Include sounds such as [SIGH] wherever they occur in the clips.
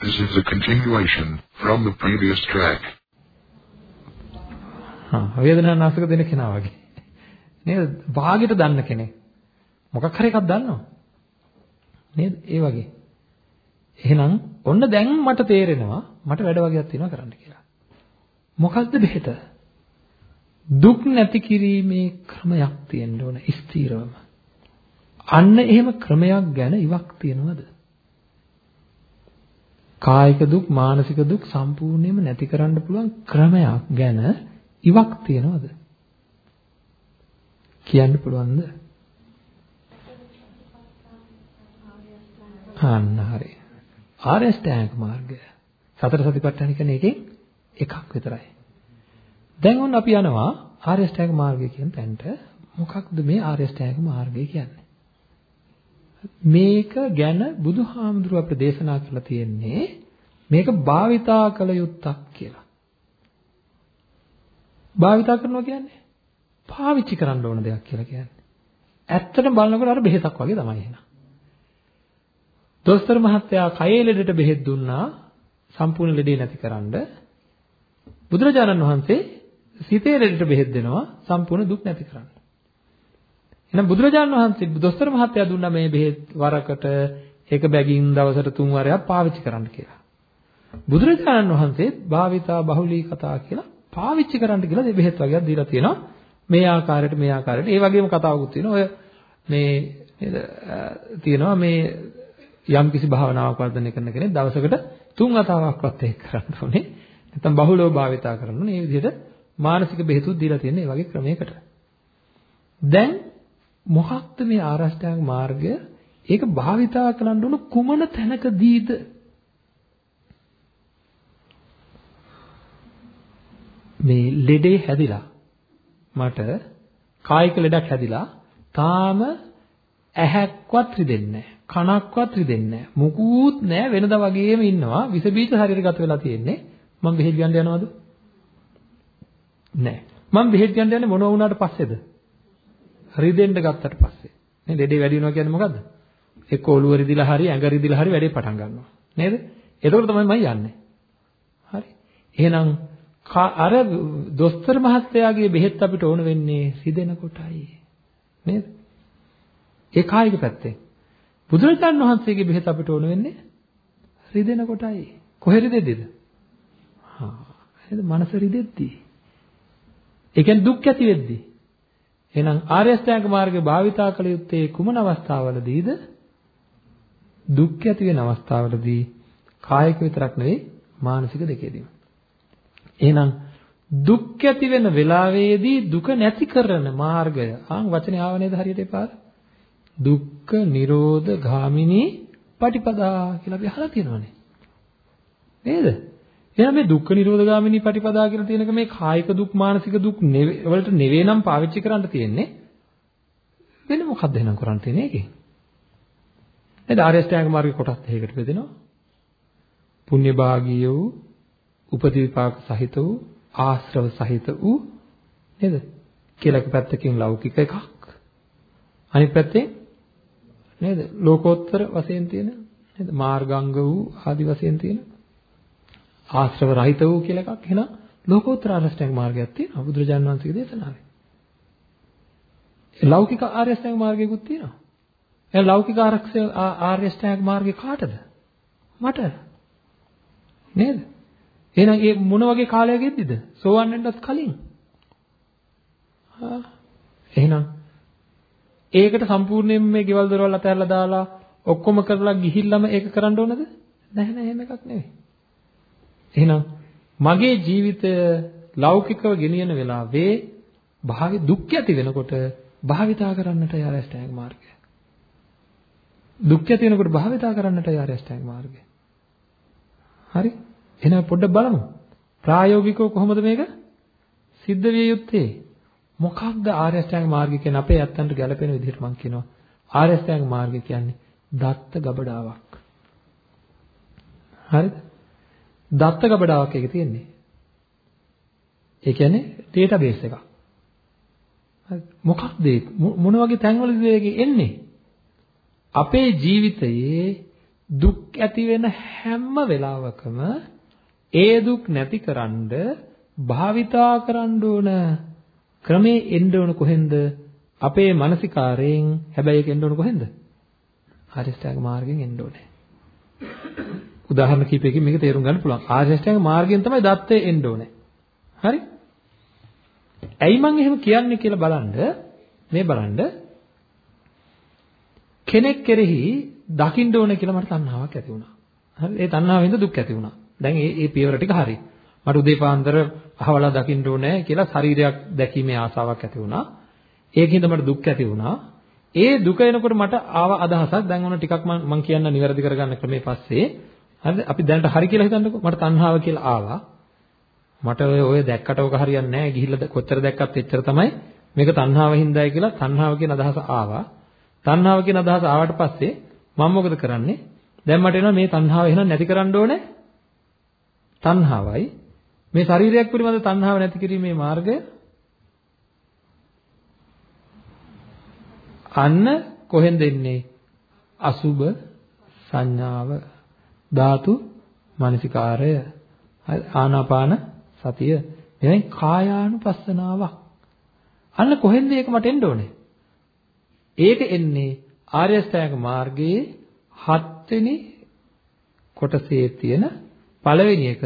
This is a continuation from the previous track. හා වේදනානාශක දෙන කෙනා වගේ. නේද? වාගෙට දන්න කෙනෙක්. මොකක් හරි එකක් දන්නවා. නේද? ඒ වගේ. එහෙනම් ඔන්න දැන් මට තේරෙනවා මට වැඩ වගේක් තියෙනවා කරන්න කියලා. මොකද්ද බෙහෙත? දුක් නැති කිරීමේ ක්‍රමයක් තියෙන්න ඕන ස්ථීරවම. අන්න එහෙම ක්‍රමයක් ගැන ඉවක් තියනවද? කායික දුක් මානසික දුක් සම්පූර්ණයෙන්ම නැති කරන්න පුළුවන් ක්‍රමයක් ගැන ඉවක් තියනවද? කියන්න පුළුවන්ද? අන්න හරි. ආර්ය අෂ්ටාංග මාර්ගය. සතර සතිපට්ඨාන කියන්නේ එකෙන් එකක් විතරයි. දැන් ඔන්න අපි යනවා ආර්ය අෂ්ටාංග මාර්ගය කියන තැනට. මොකක්ද මේ ආර්ය අෂ්ටාංග මාර්ගය කියන්නේ? මේක ගැන බුදුහාමුදුරුව අපිට දේශනා කරලා තියෙන්නේ මේක භාවිතා කළ යුත්තක් කියලා. භාවිතා කරනවා කියන්නේ පාවිච්චි කරන්න ඕන දෙයක් කියලා කියන්නේ. ඇත්තටම බලනකොට අර බෙහෙතක් වගේ තමයි එහෙනම්. දොස්තර මහත්තයා කයේ ලෙඩට බෙහෙත් දුන්නා සම්පූර්ණ ලෙඩේ නැතිකරන්න. බුදුරජාණන් වහන්සේ සිතේ ලෙඩට බෙහෙත් දෙනවා සම්පූර්ණ දුක් නැතිකරන්න. එහෙනම් බුදුරජාණන් වහන්සේ දොස්තර මහත්තයා දුන්නා මේ බෙහෙත් වරකට ඒක බැගින් දවසට තුන් වරයක් පාවිච්චි කරන්න කියලා. බුදුරජාණන් වහන්සේ භාවිතා බහුලී කතා කියලා පාවිච්චි කරන්න කියලා මේ බෙහෙත් වගේක් දීලා තියෙනවා. මේ ආකාරයට මේ ආකාරයට. ඒ වගේම කතාවකුත් තියෙනවා. ඔය මේ නේද තියෙනවා මේ යම් කිසි භාවනාවක් වර්ධනය කරන කෙනෙක් දවසකට තුන් වතාවක්වත් ඒක කරන්න ඕනේ. නැත්නම් බහුලව භාවිතා කරන්න ඕනේ. මේ විදිහට මානසික බෙහෙතුත් දීලා තියෙන මේ වගේ ක්‍රමයකට. දැන් මොකක්ද මේ ආරෂ්ඨාංග මාර්ගය? ඒක භාවිතා කරන්න ඕන කුමන තැනකදීද? මේ ලෙඩේ හැදිලා මට කායික ලෙඩක් හැදිලා තාම ඇහැක්වත් රිදෙන්නේ නැහැ. කනක්වත් රිදෙන්නේ නැහැ. මුකුත් නැහැ වෙනදා වගේම ඉන්නවා. විස බීජ ශරීරගත වෙලා තියෙන්නේ. මම බෙහෙත් ගන්න යනවද? නැහැ. මම බෙහෙත් ගන්න යන්නේ මොනවා වුණාට පස්සේද? රිදෙන්න ගත්තට පස්සේ. මේ ලෙඩේ වැඩි වෙනවා කියන්නේ මොකද්ද? එක්ක ඔළුව රිදිලා හරි ඇඟ රිදිලා හරි වැඩේ පටන් ගන්නවා. නේද? එතකොට තමයි මම යන්නේ. හරි. එහෙනම් අර දොස්තර මහත්තයාගේ බෙහෙත් අපිට ඕන වෙන්නේ රිදෙන කොටයි. නේද? ඒ කායික පැත්තෙන්. බුදුරජාණන් වහන්සේගේ බෙහෙත් අපිට ඕන වෙන්නේ රිදෙන කොටයි. කොහෙ රිදෙද්දිද? හා නේද? මනස රිදෙද්දී. ඒ කියන්නේ දුක් ඇති වෙද්දී. එහෙනම් ආර්ය අෂ්ටාංග මාර්ගය භාවිතා කළ යුත්තේ කුමන අවස්ථාවලදීද? දුක් ඇති වෙන අවස්ථාවලදී කායික විතරක් නෙවෙයි මානසික දෙකේදීම. එහෙනම් දුක් ඇති වෙන වෙලාවේදී දුක නැති කරන මාර්ගය ආන් වචනේ ආව නේද හරියට එපාර? දුක්ඛ නිරෝධ ගාමිනී පටිපදා කියලා අපි අහලා තියෙනවානේ. නේද? එහෙනම් මේ දුක්ඛ නිරෝධ ගාමිනී පටිපදා කියලා තියෙනක මේ කායික දුක් මානසික දුක් වලට නෙවෙයි නම් පාවිච්චි කරන්න තියෙන්නේ. වෙන මොකක්ද එහෙනම් කරන්න තියෙන්නේ ඒකේ? නේද? ආර්යශ්‍රැංග මාර්ගයේ කොටස් දෙකකට බෙදෙනවා. පුණ්‍ය භාගීය වූ උපති විපාක සහිත වූ ආශ්‍රව සහිත වූ නේද? කියලා එක පැත්තකින් ලෞකික එකක්. අනිත් පැත්තෙන් නේද? ලෝකෝත්තර වශයෙන් තියෙන නේද? මාර්ගාංග වූ ආදි වශයෙන් තියෙන ආශ්‍රව රහිත වූ කියලා එකක්. එහෙනම් ලෝකෝත්තර ආර්යශ්‍රැංග මාර්ගයක් තියෙනවා බුදුරජාණන් වහන්සේගේ දේශනාවේ. ලෞකික ආර්යශ්‍රැංග මාර්ගයකුත් තියෙනවා. එහෙනම් ලෞකික ආර්යශ්‍රැංග මාර්ගේ කාටද? මට. නේද? එහෙනම් ඒ මොන වගේ කාලයක් ගෙද්දිද? සෝවන් වෙන්නත් කලින්. ආ එහෙනම් ඒකට සම්පූර්ණයෙන්ම මේ ගෙවල් දොරවල් අතහැරලා දාලා ඔක්කොම කරලා ගිහිල්ලාම ඒක කරන්න ඕනද? නැහැ නෑ එහෙම එකක් නෙවෙයි. එහෙනම් මගේ ජීවිතය ලෞකිකව ගෙනියන වෙලාවේ භාවි දුක් ඇති වෙනකොට භාවිතා කරන්නට යාරස්ටෑග් මාර්ගය. දුක් ඇති වෙනකොට භාවිතා කරන්නට යාරස්ටෑග් මාර්ගය. හරි? එහෙනම් පොඩ්ඩක් බලමු. ප්‍රායෝගිකව කොහොමද මේක සිද්ධ විය යුත්තේ? මොකක්ද ආර්ය අෂ්ටාංග මාර්ගය කියන්නේ අපේ ඇත්තන්ට ගැලපෙන විදිහට මම කියනවා. ආර්ය අෂ්ටාංග මාර්ගය කියන්නේ දත්ත ගබඩාවක්. හරිද? දත්ත ගබඩාවක් එකේ තියෙන්නේ. ඒ කියන්නේ ඩේටාබේස් එකක්. හරි මොකක්ද මොන වගේ තැන්වලද ඒක එන්නේ? අපේ ජීවිතයේ දුක් ඇති වෙන හැම වෙලාවකම ඒ දුක් නැතිකරන්න භාවිතා කරන්න ඕන ක්‍රමේ එන්න ඕන කොහෙන්ද අපේ මානසිකාරයෙන් හැබැයි ඒක එන්න ඕන කොහෙන්ද ආරියෂ්ඨාංග මාර්ගයෙන් එන්න ඕනේ උදාහරණ කිහිපයකින් මේක තේරුම් ගන්න පුළුවන් ආරියෂ්ඨාංග මාර්ගයෙන් තමයි දත්තේ එන්න ඕනේ හරි ඇයි මම එහෙම කියන්නේ කියලා බලන්න මේ බලන්න කෙනෙක් කෙරෙහි දකින්න ඕන කියලා මට තණ්හාවක් ඇති වුණා. හරි ඒ තණ්හාවෙන්ද දුක් ඇති වුණා. දැන් මේ මේ පියවර ටික හරි. මට උදේ පාන්දර අහවලා දකින්න ඕනේ කියලා ශරීරයක් දැකීමේ ආසාවක් ඇති වුණා. ඒකින්ද මට දුක් ඇති වුණා. ඒ දුක එනකොට මට ආව අදහසක් දැන් ඔන්න ටිකක් මම මම කියන්න නිවැරදි කරගන්න ක්‍රමේ පස්සේ හරිද අපි දැනට හරි කියලා හිතන්නකෝ. මට තණ්හාව කියලා ආවා. මට ඔය ඔය දැක්කට ඔක හරියන්නේ නැහැ. ගිහිල්ලා කොච්චර දැක්කත් එච්චර තමයි මේක තණ්හාව හින්දායි කියලා තණ්හාව කියන අදහස ආවා. තණ්හාව කියන අදහස ආවට පස්සේ මම මොකද කරන්නේ? දැන් මට එනවා මේ තණ්හාව එහෙනම් නැති කරන්න ඕනේ. තණ්හාවයි. මේ ශරීරයක් පිළිබඳ තණ්හාව නැති කිරීමේ මාර්ගය අන්න කොහෙන්ද එන්නේ? අසුබ සංඥාව. ධාතු මනසිකාරය ආනාපාන සතිය එවෙන් කායානුපස්සනාවක්. අන්න කොහෙන්ද ඒක මට එන්න ඕනේ? ඒක එන්නේ ආර්ය අෂ්ටාංග මාර්ගයේ හත්වෙනි කොටසේ තියෙන පළවෙනි එක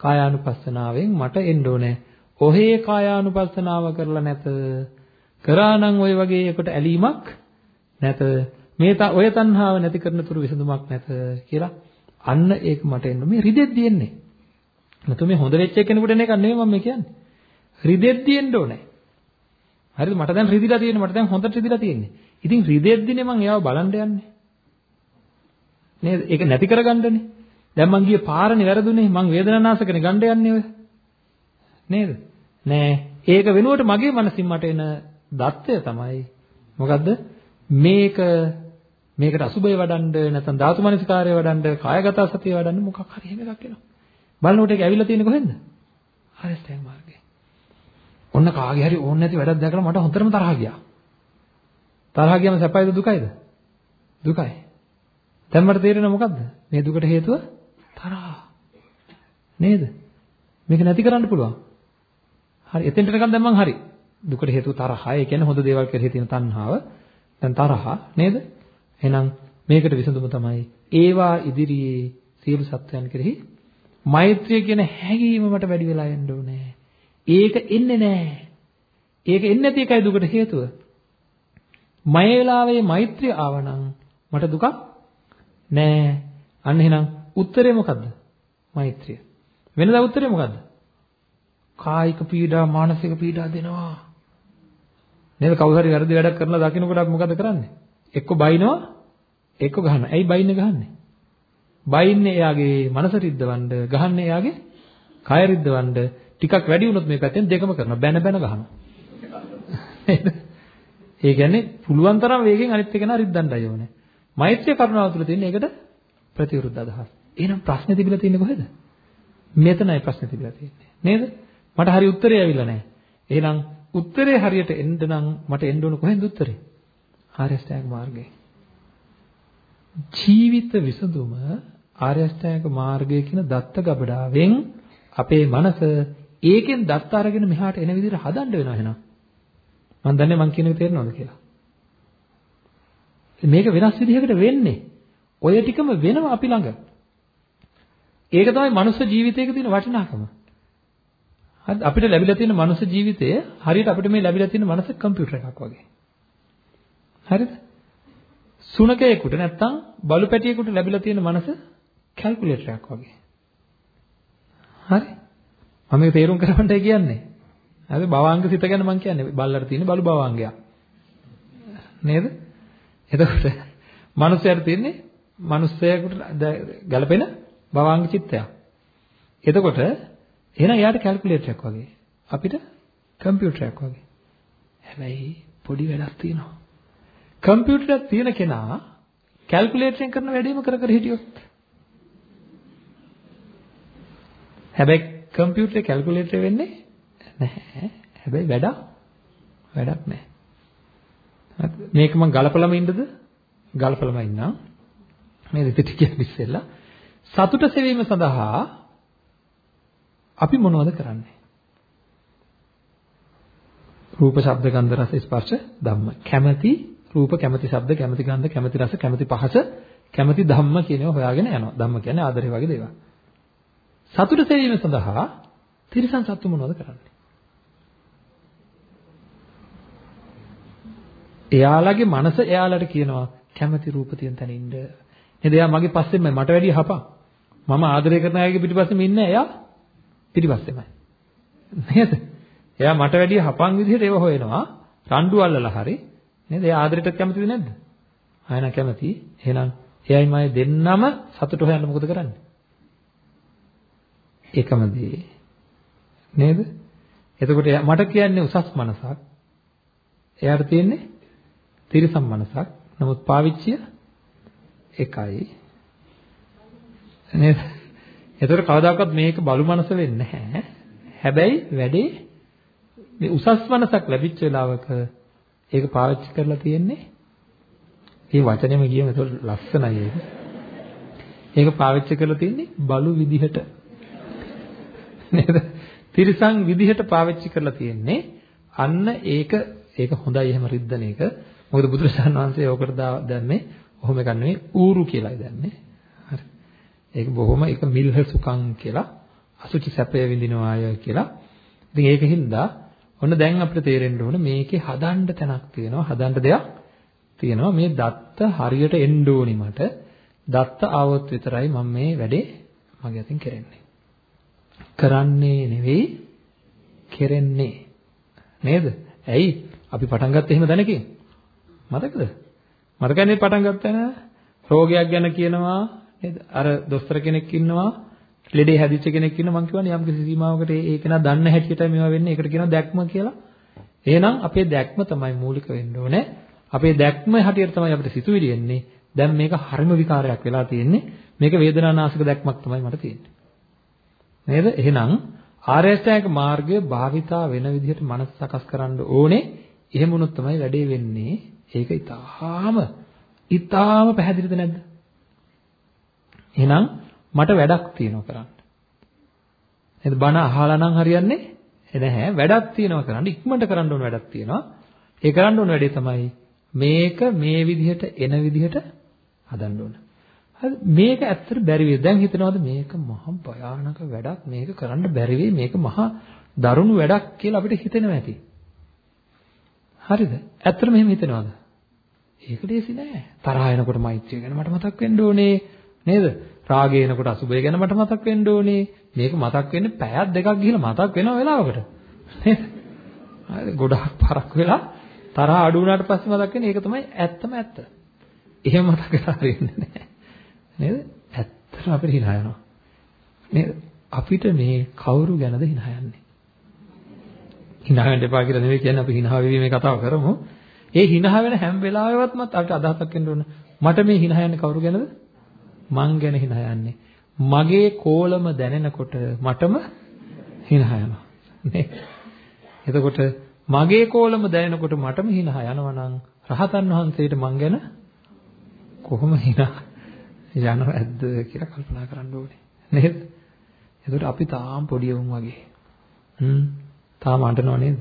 කායානුපස්සනාවෙන් මට එන්න ඕනේ. ඔහේ කායානුපස්සනාව කරලා නැත. කරානම් ওই වගේ එකට ඇලීමක් නැත. මේ ඔය තණ්හාව නැති කරන තුරු විසඳුමක් නැත කියලා අන්න ඒක මට එන්න මේ රිදෙද්දී එන්නේ. නැතු මේ හොඳ වෙච්ච කෙනෙකුට එන එක නෙමෙයි මම කියන්නේ. රිදෙද්දී එන්න ඕනේ. හරිද? මට දැන් රිදිලා තියෙන්නේ. මට දැන් හොඳට රිදිලා තියෙන්නේ. ඉතින් රිදෙද්දිනේ මම එයාව බලන්න යන්නේ. නේද? ඒක නැති කරගන්නනේ. දැන් මං ගියේ පාරනේ වැරදුනේ. මං වේදනානාශකනේ ගන්න යන්නේ ඔය. නේද? නෑ. ඒක වෙනුවට මගේ මනසින් මට එන දත්තය තමයි මොකද්ද? මේක මේකට අසුබය වඩන්න නැත්නම් ධාතු මනසිකාරය වඩන්න කායගත සතිය වඩන්න මොකක් හරි එහෙම එකක් එනවා. බලනකොට ඒක ඇවිල්ලා තියෙන්නේ කොහෙන්ද? ආරස්තයන් මාර්ගේ. ඔන්න කාගේ හරි ඕන නැති වැඩක් දැකලා මට හොඳටම තරහ ගියා. තරහ ගියම සැපයිද දුකයිද? දුකයි. දැන් මට තේරෙන්නේ මොකද්ද? මේ දුකට හේතුව තරහ. නේද? මේක නැති කරන්න පුළුවන්. හරි එතෙන්ට නිකන් දැන් මං හරි. දුකට හේතුව තරහයි. ඒ කියන්නේ හොඳ දේවල් කෙරෙහි තියෙන තණ්හාව. දැන් තරහ නේද? එහෙනම් මේකට විසඳුම තමයි ඒවා ඉදිරියේ සියලු සත්‍යයන් කෙරෙහි මෛත්‍රිය කියන හැඟීම මට වැඩි වෙලා යන්න ඕනේ. ඒක එන්නේ නැහැ. ඒක එන්නේ නැති එකයි දුකට හේතුව. මය වෙලාවේ මෛත්‍රිය ආවනම් මට දුකක් නෑ. අන්න එහෙනම් උත්තරේ මොකද්ද? මෛත්‍රිය. වෙනදා උත්තරේ මොකද්ද? කායික පීඩා මානසික පීඩා දෙනවා. නේද කවුරු හරි වැරදි වැඩක් කරලා දකින්නකොට මොකද කරන්නේ? එක්ක බයිනවා එක්ක ගහනවා. ඇයි බයින්නේ ගහන්නේ? බයින්නේ එයාගේ මනස රිද්දවන්න, ගහන්නේ එයාගේ කය රිද්දවන්න. ටිකක් වැඩි වුණොත් මේ පැත්තෙන් දෙකම කරනවා. බැන බැන ගහනවා. [LAUGHS] ඒ කියන්නේ පුළුවන් තරම් වේගෙන් අනිත් එක නා රිද්දන්නයි ඕනේ. මෛත්‍රිය කරුණාව තුළ තියෙන එකට ප්‍රතිවිරුද්ධ අදහස්. එහෙනම් ප්‍රශ්නේ තිබිලා තියෙන්නේ කොහෙද? මෙතනයි ප්‍රශ්නේ තිබිලා තියෙන්නේ. නේද? මට හරි උත්තරේ ඇවිල්ලා නැහැ. එහෙනම් උත්තරේ හරියට එන්න නම් මට එන්න ඕන කොහෙන්ද උත්තරේ? ආර්ය අෂ්ටාංග මාර්ගයෙන්. ජීවිත විසඳුම ආර්ය අෂ්ටාංගික මාර්ගය කියන දත්ත ගබඩාවෙන් අපේ මනස ඒකෙන් දත්ත අරගෙන මෙහාට එන විදිහට හදන්න වෙනවා එහෙනම්. මම දන්නේ මං කියන එක තේරෙනවද කියලා. මේක වෙනස් විදිහකට වෙන්නේ. ඔය ටිකම වෙනවා අපි ළඟ. ඒක තමයි මනුස්ස ජීවිතයක තියෙන වටිනාකම. හරි අපිට ලැබිලා තියෙන මනුස්ස ජීවිතය හරියට අපිට මේ ලැබිලා තියෙන මනස කම්පියුටර් එකක් වගේ. හරිද? සුනකයෙකුට නැත්තම් බලු පැටියෙකුට ලැබිලා තියෙන මනස කැල්කියුලේටරයක් වගේ. හරි? මම මේක තේරුම් කරගන්නයි කියන්නේ. හරි භවාංග සිත ගැන මම කියන්නේ බල්ලට තියෙන බලු භවාංගයක්. නේද? එතකොට මනුස්සයාට තියෙන්නේ මනුස්සයෙකුට ගැළපෙන භවාංග චිත්තයක්. එතකොට එහෙනම් එයාට කැල්කියුලේටරයක් වගේ. අපිට කම්පියුටරයක් වගේ. හැබැයි පොඩි වැඩක් තියෙනවා. කම්පියුටරයක් තියෙන කෙනා කැල්කියුලේටරෙන් කරන වැඩේම කර කර හිටියොත් හැබැයි කම්පියුටරේ කැල්කියුලේටර් වෙන්නේ නැහැ. හැබැයි වැඩක් වැඩක් නැහැ. මේක මම ගලපලම ඉන්නද? ගලපලම ඉන්නම්. මේ දෙට කියන්නේ ඉස්සෙල්ලා සතුට සෙවීම සඳහා අපි මොනවද කරන්නේ? රූප, ශබ්ද, ගන්ධ, රස, ස්පර්ශ, ධම්ම. කැමැති රූප, කැමැති ශබ්ද, කැමැති ගන්ධ, කැමැති රස, කැමැති පහස, කැමැති ධම්ම කියන ඒවා හොයාගෙන යනවා. ධම්ම කියන්නේ ආදරය වගේ දේවල්. සතුට සෙවීම සඳහා තිරිසන් සත්තු මොනවද කරන්නේ? එයාලගේ මනස එයාලට කියනවා කැමැති රූප තියෙන තැන ඉන්න. නේද? එයා මගේ පස්සෙන්මයි මට වැඩිය හපා. මම ආදරය කරන අයගේ පිටිපස්සෙම ඉන්නේ එයා පිටිපස්සෙමයි. නේද? එයා මට වැඩිය හපන් විදිහට ඒව හොයනවා. රණ්ඩු අල්ලලා හරි. නේද? එයා ආදරයට කැමතිද නැද්ද? ආයන කැමති. එහෙනම් එයයි මම දෙන්නම සතුට හොයන්න මොකද කරන්නේ? එකම දේ. නේද? එතකොට මට කියන්නේ උසස් මනසක්. එයාට තියෙන්නේ තිරිසන් මනසක්. නමුත් පාවිච්චිය එකයි. නේද? එතකොට කවදාකවත් මේක බලු මනස වෙන්නේ නැහැ. හැබැයි වැඩේ මේ උසස් මනසක් ලැබිච්ච වෙලාවක ඒක පාවිච්චි කරලා තියෙන්නේ මේ වචනේම කියමු ඒක ලස්සනයි ඒක. ඒක පාවිච්චි කරලා තියෙන්නේ බලු විදිහට. නේද? තිරිසන් විදිහට පාවිච්චි කරලා තියෙන්නේ අන්න ඒක ඒක හොඳයි එහෙම රිද්දන එක. මොකද බුදුරජාණන් වහන්සේ ඕකට දැම්මේ ඔහොම එකක් නෙවෙයි ඌරු කියලායි දැම්මේ. හරි. ඒක බොහොම ඒක මිල්හ සුඛං කියලා අසුචි සැපය විඳිනවාය කියලා. ඉතින් ඒකින්ද ඔන්න දැන් අපිට තේරෙන්න ඕන මේකේ හදන්න තැනක් තියෙනවා හදන්න දෙයක් තියෙනවා. මේ දත්ත හරියට එන්න ඕනි මට. දත්ත ආවොත් විතරයි මම මේ වැඩේ මගේ අතින් කරන්නේ. කරන්නේ නෙවෙයි කෙරෙන්නේ. නේද? ඇයි? අපි පටන් ගත්තේ එහෙම දැනකින්. මතකද? මතකනේ පටන් ගත්තා නේද රෝගයක් ගැන කියනවා නේද? අර දොස්තර කෙනෙක් ඉන්නවා. ලෙඩේ හැදිච්ච කෙනෙක් ඉන්න මම කියවනේ යම් කිසි සීමාවකට ඒ කෙනා දන්න හැටියට මේවා වෙන්නේ. ඒකට කියනවා දැක්ම කියලා. එහෙනම් අපේ දැක්ම තමයි මූලික වෙන්න ඕනේ. අපේ දැක්ම හැටියට තමයි අපිට සිතුවිලි එන්නේ. දැන් මේක හරිම විකාරයක් වෙලා තියෙන්නේ. මේක වේදනානාශක දැක්මක් තමයි මට තියෙන්නේ. නේද? එහෙනම් ආර්යශ්‍රායක මාර්ගය භාවිතා වෙන විදිහට මනස සකස් කරන්න ඕනේ. එහෙම වුණොත් තමයි වැඩේ වෙන්නේ. ඒක ඊටාම ඊටාම පැහැදිලිද නැද්ද? එහෙනම් මට වැඩක් තියෙනවා කරන්න. නේද? බණ අහලා නම් හරියන්නේ නැහැ. වැඩක් තියෙනවා කරන්න. ඉක්මනට කරන්න ඕන වැඩක් තියෙනවා. ඒ කරන්න ඕන වැඩේ තමයි මේක මේ විදිහට එන විදිහට හදන්න ඕන. හරි මේක ඇත්තට බැරි වෙයි. දැන් හිතනවාද මේක මහා භයානක වැඩක් මේක කරන්න බැරි වෙයි මේක මහා දරුණු වැඩක් කියලා අපිට හිතෙනවා ඇති. හරිද? ඇත්තට මෙහෙම හිතනවාද? ඒක ලේසි නෑ. තරහ එනකොට මෛත්‍රිය ගැන මට මතක් වෙන්න ඕනේ නේද? රාගය එනකොට අසුබය ගැන මට මතක් වෙන්න ඕනේ. මේක මතක් වෙන්නේ පැයක් දෙකක් ගිහලා මතක් වෙන වෙලාවකට. නේද? හරි ගොඩාක් පරක් වෙලා තරහ අඩු වුණාට පස්සේ මතක් වෙන්නේ ඒක තමයි ඇත්තම ඇත්ත. එහෙම මතක් කරලා හරියන්නේ නැහැ. නේද? ඇත්තට අපිට hina යනවා. නේද? අපිට මේ කවුරු ගැනද hina යන්නේ? hina වෙන්න එපා කියලා නෙවෙයි කියන්නේ අපි hina වෙවි මේ කතාව කරමු. ඒ hina වෙන හැම වෙලාවෙවත්මත් අපිට අදහසක් එන්න ඕන. මට මේ hina යන්නේ කවුරු ගැනද? මං ගැන hina යන්නේ. මගේ කෝලම දැනෙනකොට මටම hina යනවා. නේ? එතකොට මගේ කෝලම දැනෙනකොට මටම hina යනවා නම් රහතන් වහන්සේට මං ගැන කොහොම hina යනවද කියලා කල්පනා කරන්න ඕනේ. නේද? එතකොට අපි තාම පොඩි උන් වගේ. හ්ම්. තාම අඬනව නේද?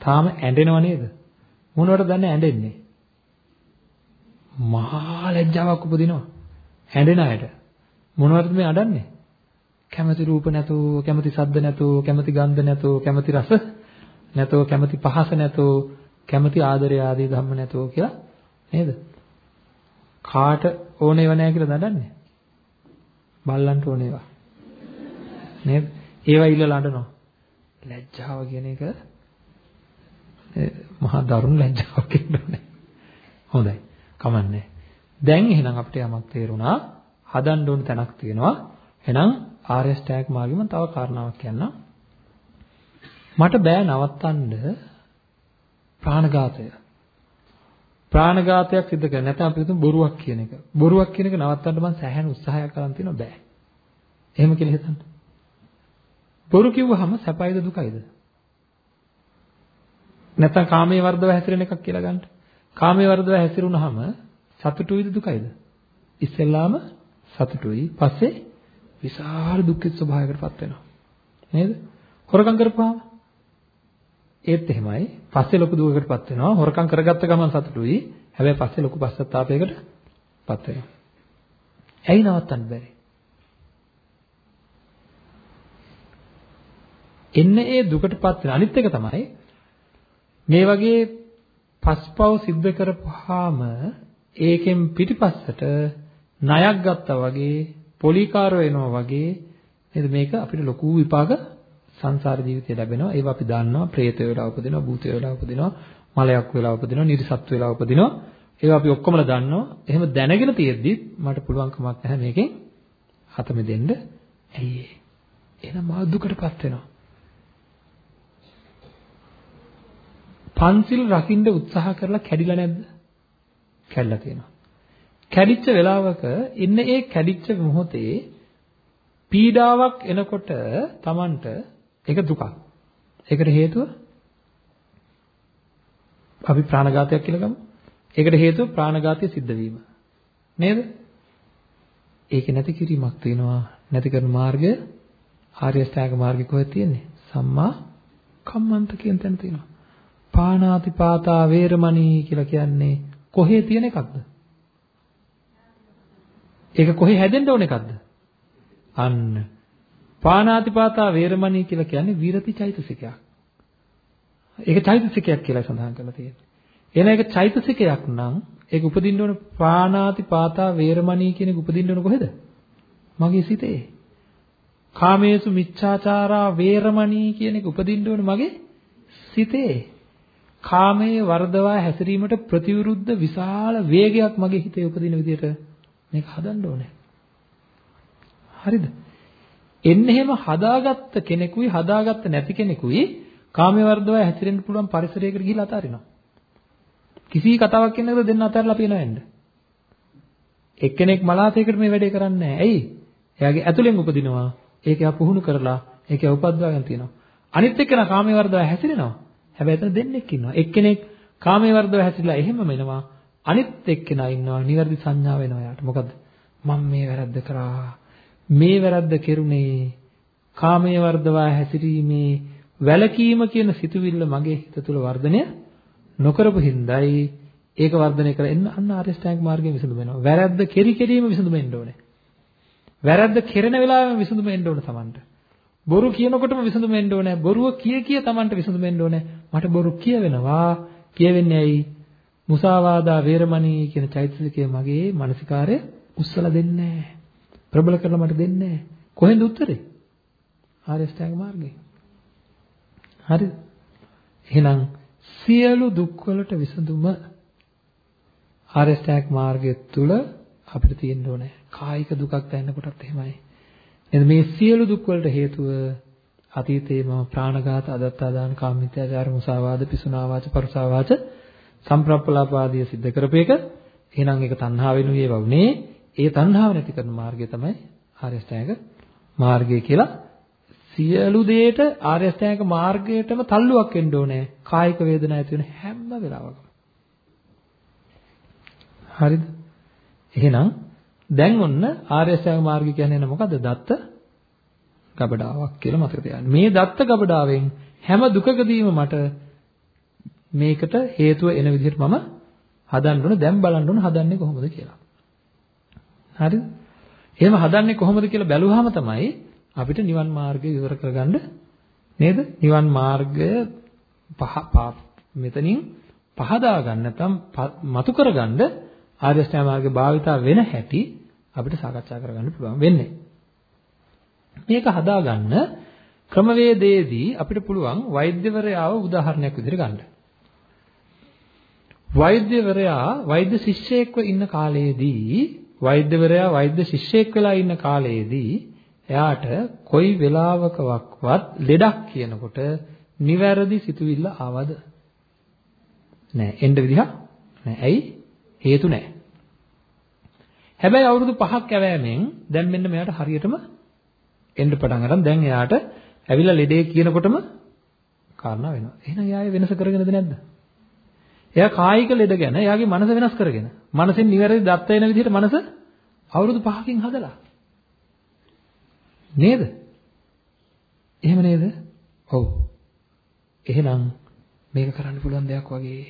තාම ඇඬෙනව නේද? මොනවට දන්නේ ඇඬෙන්නේ? මහා ලැජ්ජාවක් උපදිනවා. හැඬෙන අයට මොනවද මේ අඩන්නේ? කැමති රූප නැතෝ, කැමති ශබ්ද නැතෝ, කැමති ගන්ධ නැතෝ, කැමති රස නැතෝ, කැමති පහස නැතෝ, කැමති ආදරය ආදී ධම්ම නැතෝ කියලා නේද? කාට ඕනේව නැහැ කියලා දඩන්නේ? බල්ලන්ට ඕනේවා. නේද? ඒවා ඉල්ලලා අඬනවා. ලැජ්ජාව කියන එක මහා දරුණු ලැජ්ජාවක් කියන්නේ. හොඳයි. කමන්නේ. දැන් එහෙනම් අපිට යමක් තේරුණා හදන්න ඕන තැනක් තියෙනවා. එහෙනම් ආර්ය ස්ටෑග් මාගෙම තව කාරණාවක් කියන්නම්. මට බෑ නවත්තන්න ප්‍රාණඝාතය. ප්‍රාණඝාතයක් සිදු කරන්නේ නැත්නම් අපි හිතමු බොරුවක් කියන එක. බොරුවක් කියන එක නවත්තන්න මම සෑහෙන උත්සාහයක් කරන් තියෙනවා බෑ. එහෙම කියලා හිතන්න. බොරු කිව්වහම සැපයිද දුකයිද? නැත්නම් කාමයේ වර්ධව හැසිරෙන එකක් කියලා ගන්න. කාමයේ වර්ධව හැසිරුණාම සතුටුයිද දුකයිද? ඉස්සෙල්ලාම සතුටුයි. පස්සේ විශාල දුක්ඛිත ස්වභාවයකටපත් වෙනවා. නේද? හොරකම් කරපුවාම ඒත් එහෙමයි. පස්සේ ලොකු දුකකටපත් වෙනවා. හොරකම් කරගත්ත ගමන් සතුටුයි. හැබැයි පස්සේ ලොකු පස්සත්තාපයකටපත් වෙනවා. ඇයි නවත්තන්න බැරි? එන්නේ ඒ දුකටපත් වෙන අනිත් එක තමයි මේ වගේ පස්පව් සිද්ධ කරපුවාම ඒකෙන් පිටිපස්සට ණයක් ගත්තා වගේ පොලිකාර වෙනවා වගේ නේද? මේක අපිට ලොකු විපාක සංසාර ජීවිතේ ලැබෙනවා. ඒවා අපි දන්නවා. പ്രേතය වෙලා උපදිනවා භූතය වෙලා උපදිනවා මලයක් වෙලා උපදිනවා නිර්සත්තු වෙලා උපදිනවා. ඒවා අපි ඔක්කොමලා දන්නවා. එහෙම දැනගෙන තියෙද්දි මට පුළුවන් කමක් නැහැ මේකෙන් හත මෙදෙන්න ඇයි එහෙනම් මා දුකටපත් වෙනවා. පන්සිල් රකින්න උත්සාහ කරලා කැඩිලා නැද්ද? කැඩලා තියෙනවා. කැඩිච්ච වෙලාවක ඉන්න ඒ කැඩිච්ච මොහොතේ පීඩාවක් එනකොට Tamanට ඒක දුකක්. ඒකට හේතුව අපි ප්‍රාණඝාතයක් කියලා ගමු. ඒකට හේතුව ප්‍රාණඝාතය සිද්ධ වීම. නේද? ඒක නැති කිරීමක් තියෙනවා. නැති කරන මාර්ගය ආර්ය අෂ්ටාංග මාර්ගය කොහෙද තියෙන්නේ? සම්මා කම්මන්ත කියන තැන තියෙනවා. පාණාතිපාතා වේරමණී කියලා කියන්නේ කොහේ තියෙන එකක්ද? ඒක කොහේ හැදෙන්න ඕන එකක්ද? අන්න. පාණාතිපාතා වේරමණී කියලා කියන්නේ විරති චෛතසිකයක්. ඒක චෛතසිකයක් කියලා සඳහන් කරලා තියෙනවා. එන එක චෛතසිකයක් නම් ඒක උපදින්න ඕන පාණාතිපාතා වේරමණී කියන එක උපදින්න ඕන කොහෙද? මගේ සිතේ. කාමේසු මිච්ඡාචාරා වේරමණී කියන එක උපදින්න ඕන මගේ සිතේ. කාමයේ වර්ධවා හැසිරීමට ප්‍රතිවිරුද්ධ විශාල වේගයක් මගේ හිතේ උපදින විදිහට මේක හදන්න ඕනේ. හරිද? එන්න එහෙම හදාගත්ත කෙනෙකුයි හදාගත්ත නැති කෙනෙකුයි කාමයේ වර්ධවා හැසිරෙන්න පුළුවන් පරිසරයකට ගිහිල්ලා අතාරිනවා. කිසි කතාවක් කියනකොට දෙන්න අතාරලා පියනවා එන්න. එක්කෙනෙක් මලාතයකට මේ වැඩේ කරන්නේ නැහැ. ඇයි? එයාගේ ඇතුලෙන් උපදිනවා. ඒක එයා පුහුණු කරලා ඒක උපද්දවාගෙන තියෙනවා. අනිත් එක්කන කාමයේ වර්ධවා හැසිරෙනවා. හැබැයි එතන දෙන්නෙක් ඉන්නවා. එක්කෙනෙක් කාමයේ වර්ධව හැසිරලා එහෙම වෙනවා. අනිත් එක්කෙනා ඉන්නවා නිවැරදි සංඥාව එනවා යාට. මොකද මම මේ වැරද්ද කරා. මේ වැරද්ද කෙරුණේ කාමයේ වර්ධවා හැසිරීමේ වැලකීම කියන සිතුවිල්ල මගේ හිත තුළ වර්ධනය නොකරපු හින්දායි ඒක වර්ධනය කර එන්න අන්න ආර්ය ස්ටෑන්ක් මාර්ගයේ විසඳුම වෙනවා. වැරද්ද කෙරි කෙරීම විසඳුම එන්න ඕනේ. වැරද්ද කෙරෙන වෙලාවෙම විසඳුම එන්න ඕනේ Tamanට. බොරු කියනකොටම විසඳුම එන්න ඕනේ. බොරුව කිය කිය Tamanට විසඳුම එන්න ඕනේ. මට බොරු කියවෙනවා. කියවෙන්නේ ඇයි? මුසාවාදා වේරමණී කියන චෛතසිකය මගේ මානසිකාරය උස්සලා දෙන්නේ නැහැ. ප්‍රබල කරලා මට දෙන්නේ නැහැ. කොහෙන්ද උත්තරේ? ආර්ය ශ්‍රැංග මාර්ගේ. හරිද? එහෙනම් සියලු දුක් වලට විසඳුම ආර්ය ශ්‍රැංග මාර්ගය තුල අපිට තියෙන්න ඕනේ. කායික දුකක් දැනෙනකොටත් එහෙමයි. එහෙනම් මේ සියලු දුක් වලට හේතුව අතීතයේ මම ප්‍රාණඝාත, අදත්තාදාන, කාමමිත්‍යාචාර, මුසාවාද, පිසුනාවාච, පරුසාවාච, සම්ප්‍රප්පලාපාදිය සිද්ධ කරපු එක. එහෙනම් ඒක තණ්හා වෙනුයේ වුනේ. ඒ තණ්හාව නැති කරන මාර්ගය තමයි ආර්ය අෂ්ටාංග මාර්ගය කියලා සියලු දේට ආර්ය අෂ්ටාංග මාර්ගයටම තල්ලුවක් එන්න ඕනේ. කායික වේදනා ඇති වෙන හැම වෙලාවකම. හරිද? එහෙනම් දැන් ඔන්න ආර්ය අෂ්ටාංග මාර්ගය කියන්නේ මොකද්ද? දත්ත ගබඩාවක් කියලා මතක තියාගන්න. මේ දත්ත ගබඩාවෙන් හැම දුකකදීම මට මේකට හේතුව එන විදිහට මම හදන්න ඕන දැන් බලන්න ඕන හදන්නේ කොහොමද කියලා. හරිද? එහෙම හදන්නේ කොහොමද කියලා බැලුවාම තමයි අපිට නිවන් මාර්ගය විවර කරගන්න නේද? නිවන් මාර්ගය පහ මෙතනින් පහදා ගන්න නැත්නම් මතු කරගන්න ආර්ය අෂ්ටාංග මාර්ගය භාවිතා වෙන හැටි අපිට සාකච්ඡා කරගන්න පුළුවන් වෙන්නේ. මේක හදාගන්න ක්‍රමවේදයේදී අපිට පුළුවන් වෛද්‍යවරයාව උදාහරණයක් විදිහට ගන්න. වෛද්‍යවරයා වෛද්‍ය ශිෂ්‍යයෙක්ව ඉන්න කාලයේදී වෛද්‍යවරයා වෛද්‍ය ශිෂ්‍යයෙක් වෙලා ඉන්න කාලයේදී එයාට කොයි වෙලාවකවත් ලෙඩක් කියනකොට නිවැරදි සිතුවිල්ල ආවද? නෑ. එන්න විදිහක් නෑ. ඇයි? හේතු නෑ. හැබැයි අවුරුදු 5ක් යවෑමෙන් දැන් මෙන්න මෙයාට හරියටම එන්න පටන් ගන්න. දැන් එයාට ඇවිල්ලා ලෙඩේ කියනකොටම කාරණා වෙනවා. එහෙනම් එයා වෙනස කරගෙනද නැද්ද? එයා කායික ලෙඩ ගැන එයාගේ මනස වෙනස් කරගෙන. මනසෙන් නිවැරදි දත්ත එන විදිහට මනස අවුරුදු 5කින් හදලා. නේද? එහෙම නේද? ඔව්. එහෙනම් මේක කරන්න පුළුවන් දෙයක් වගේ.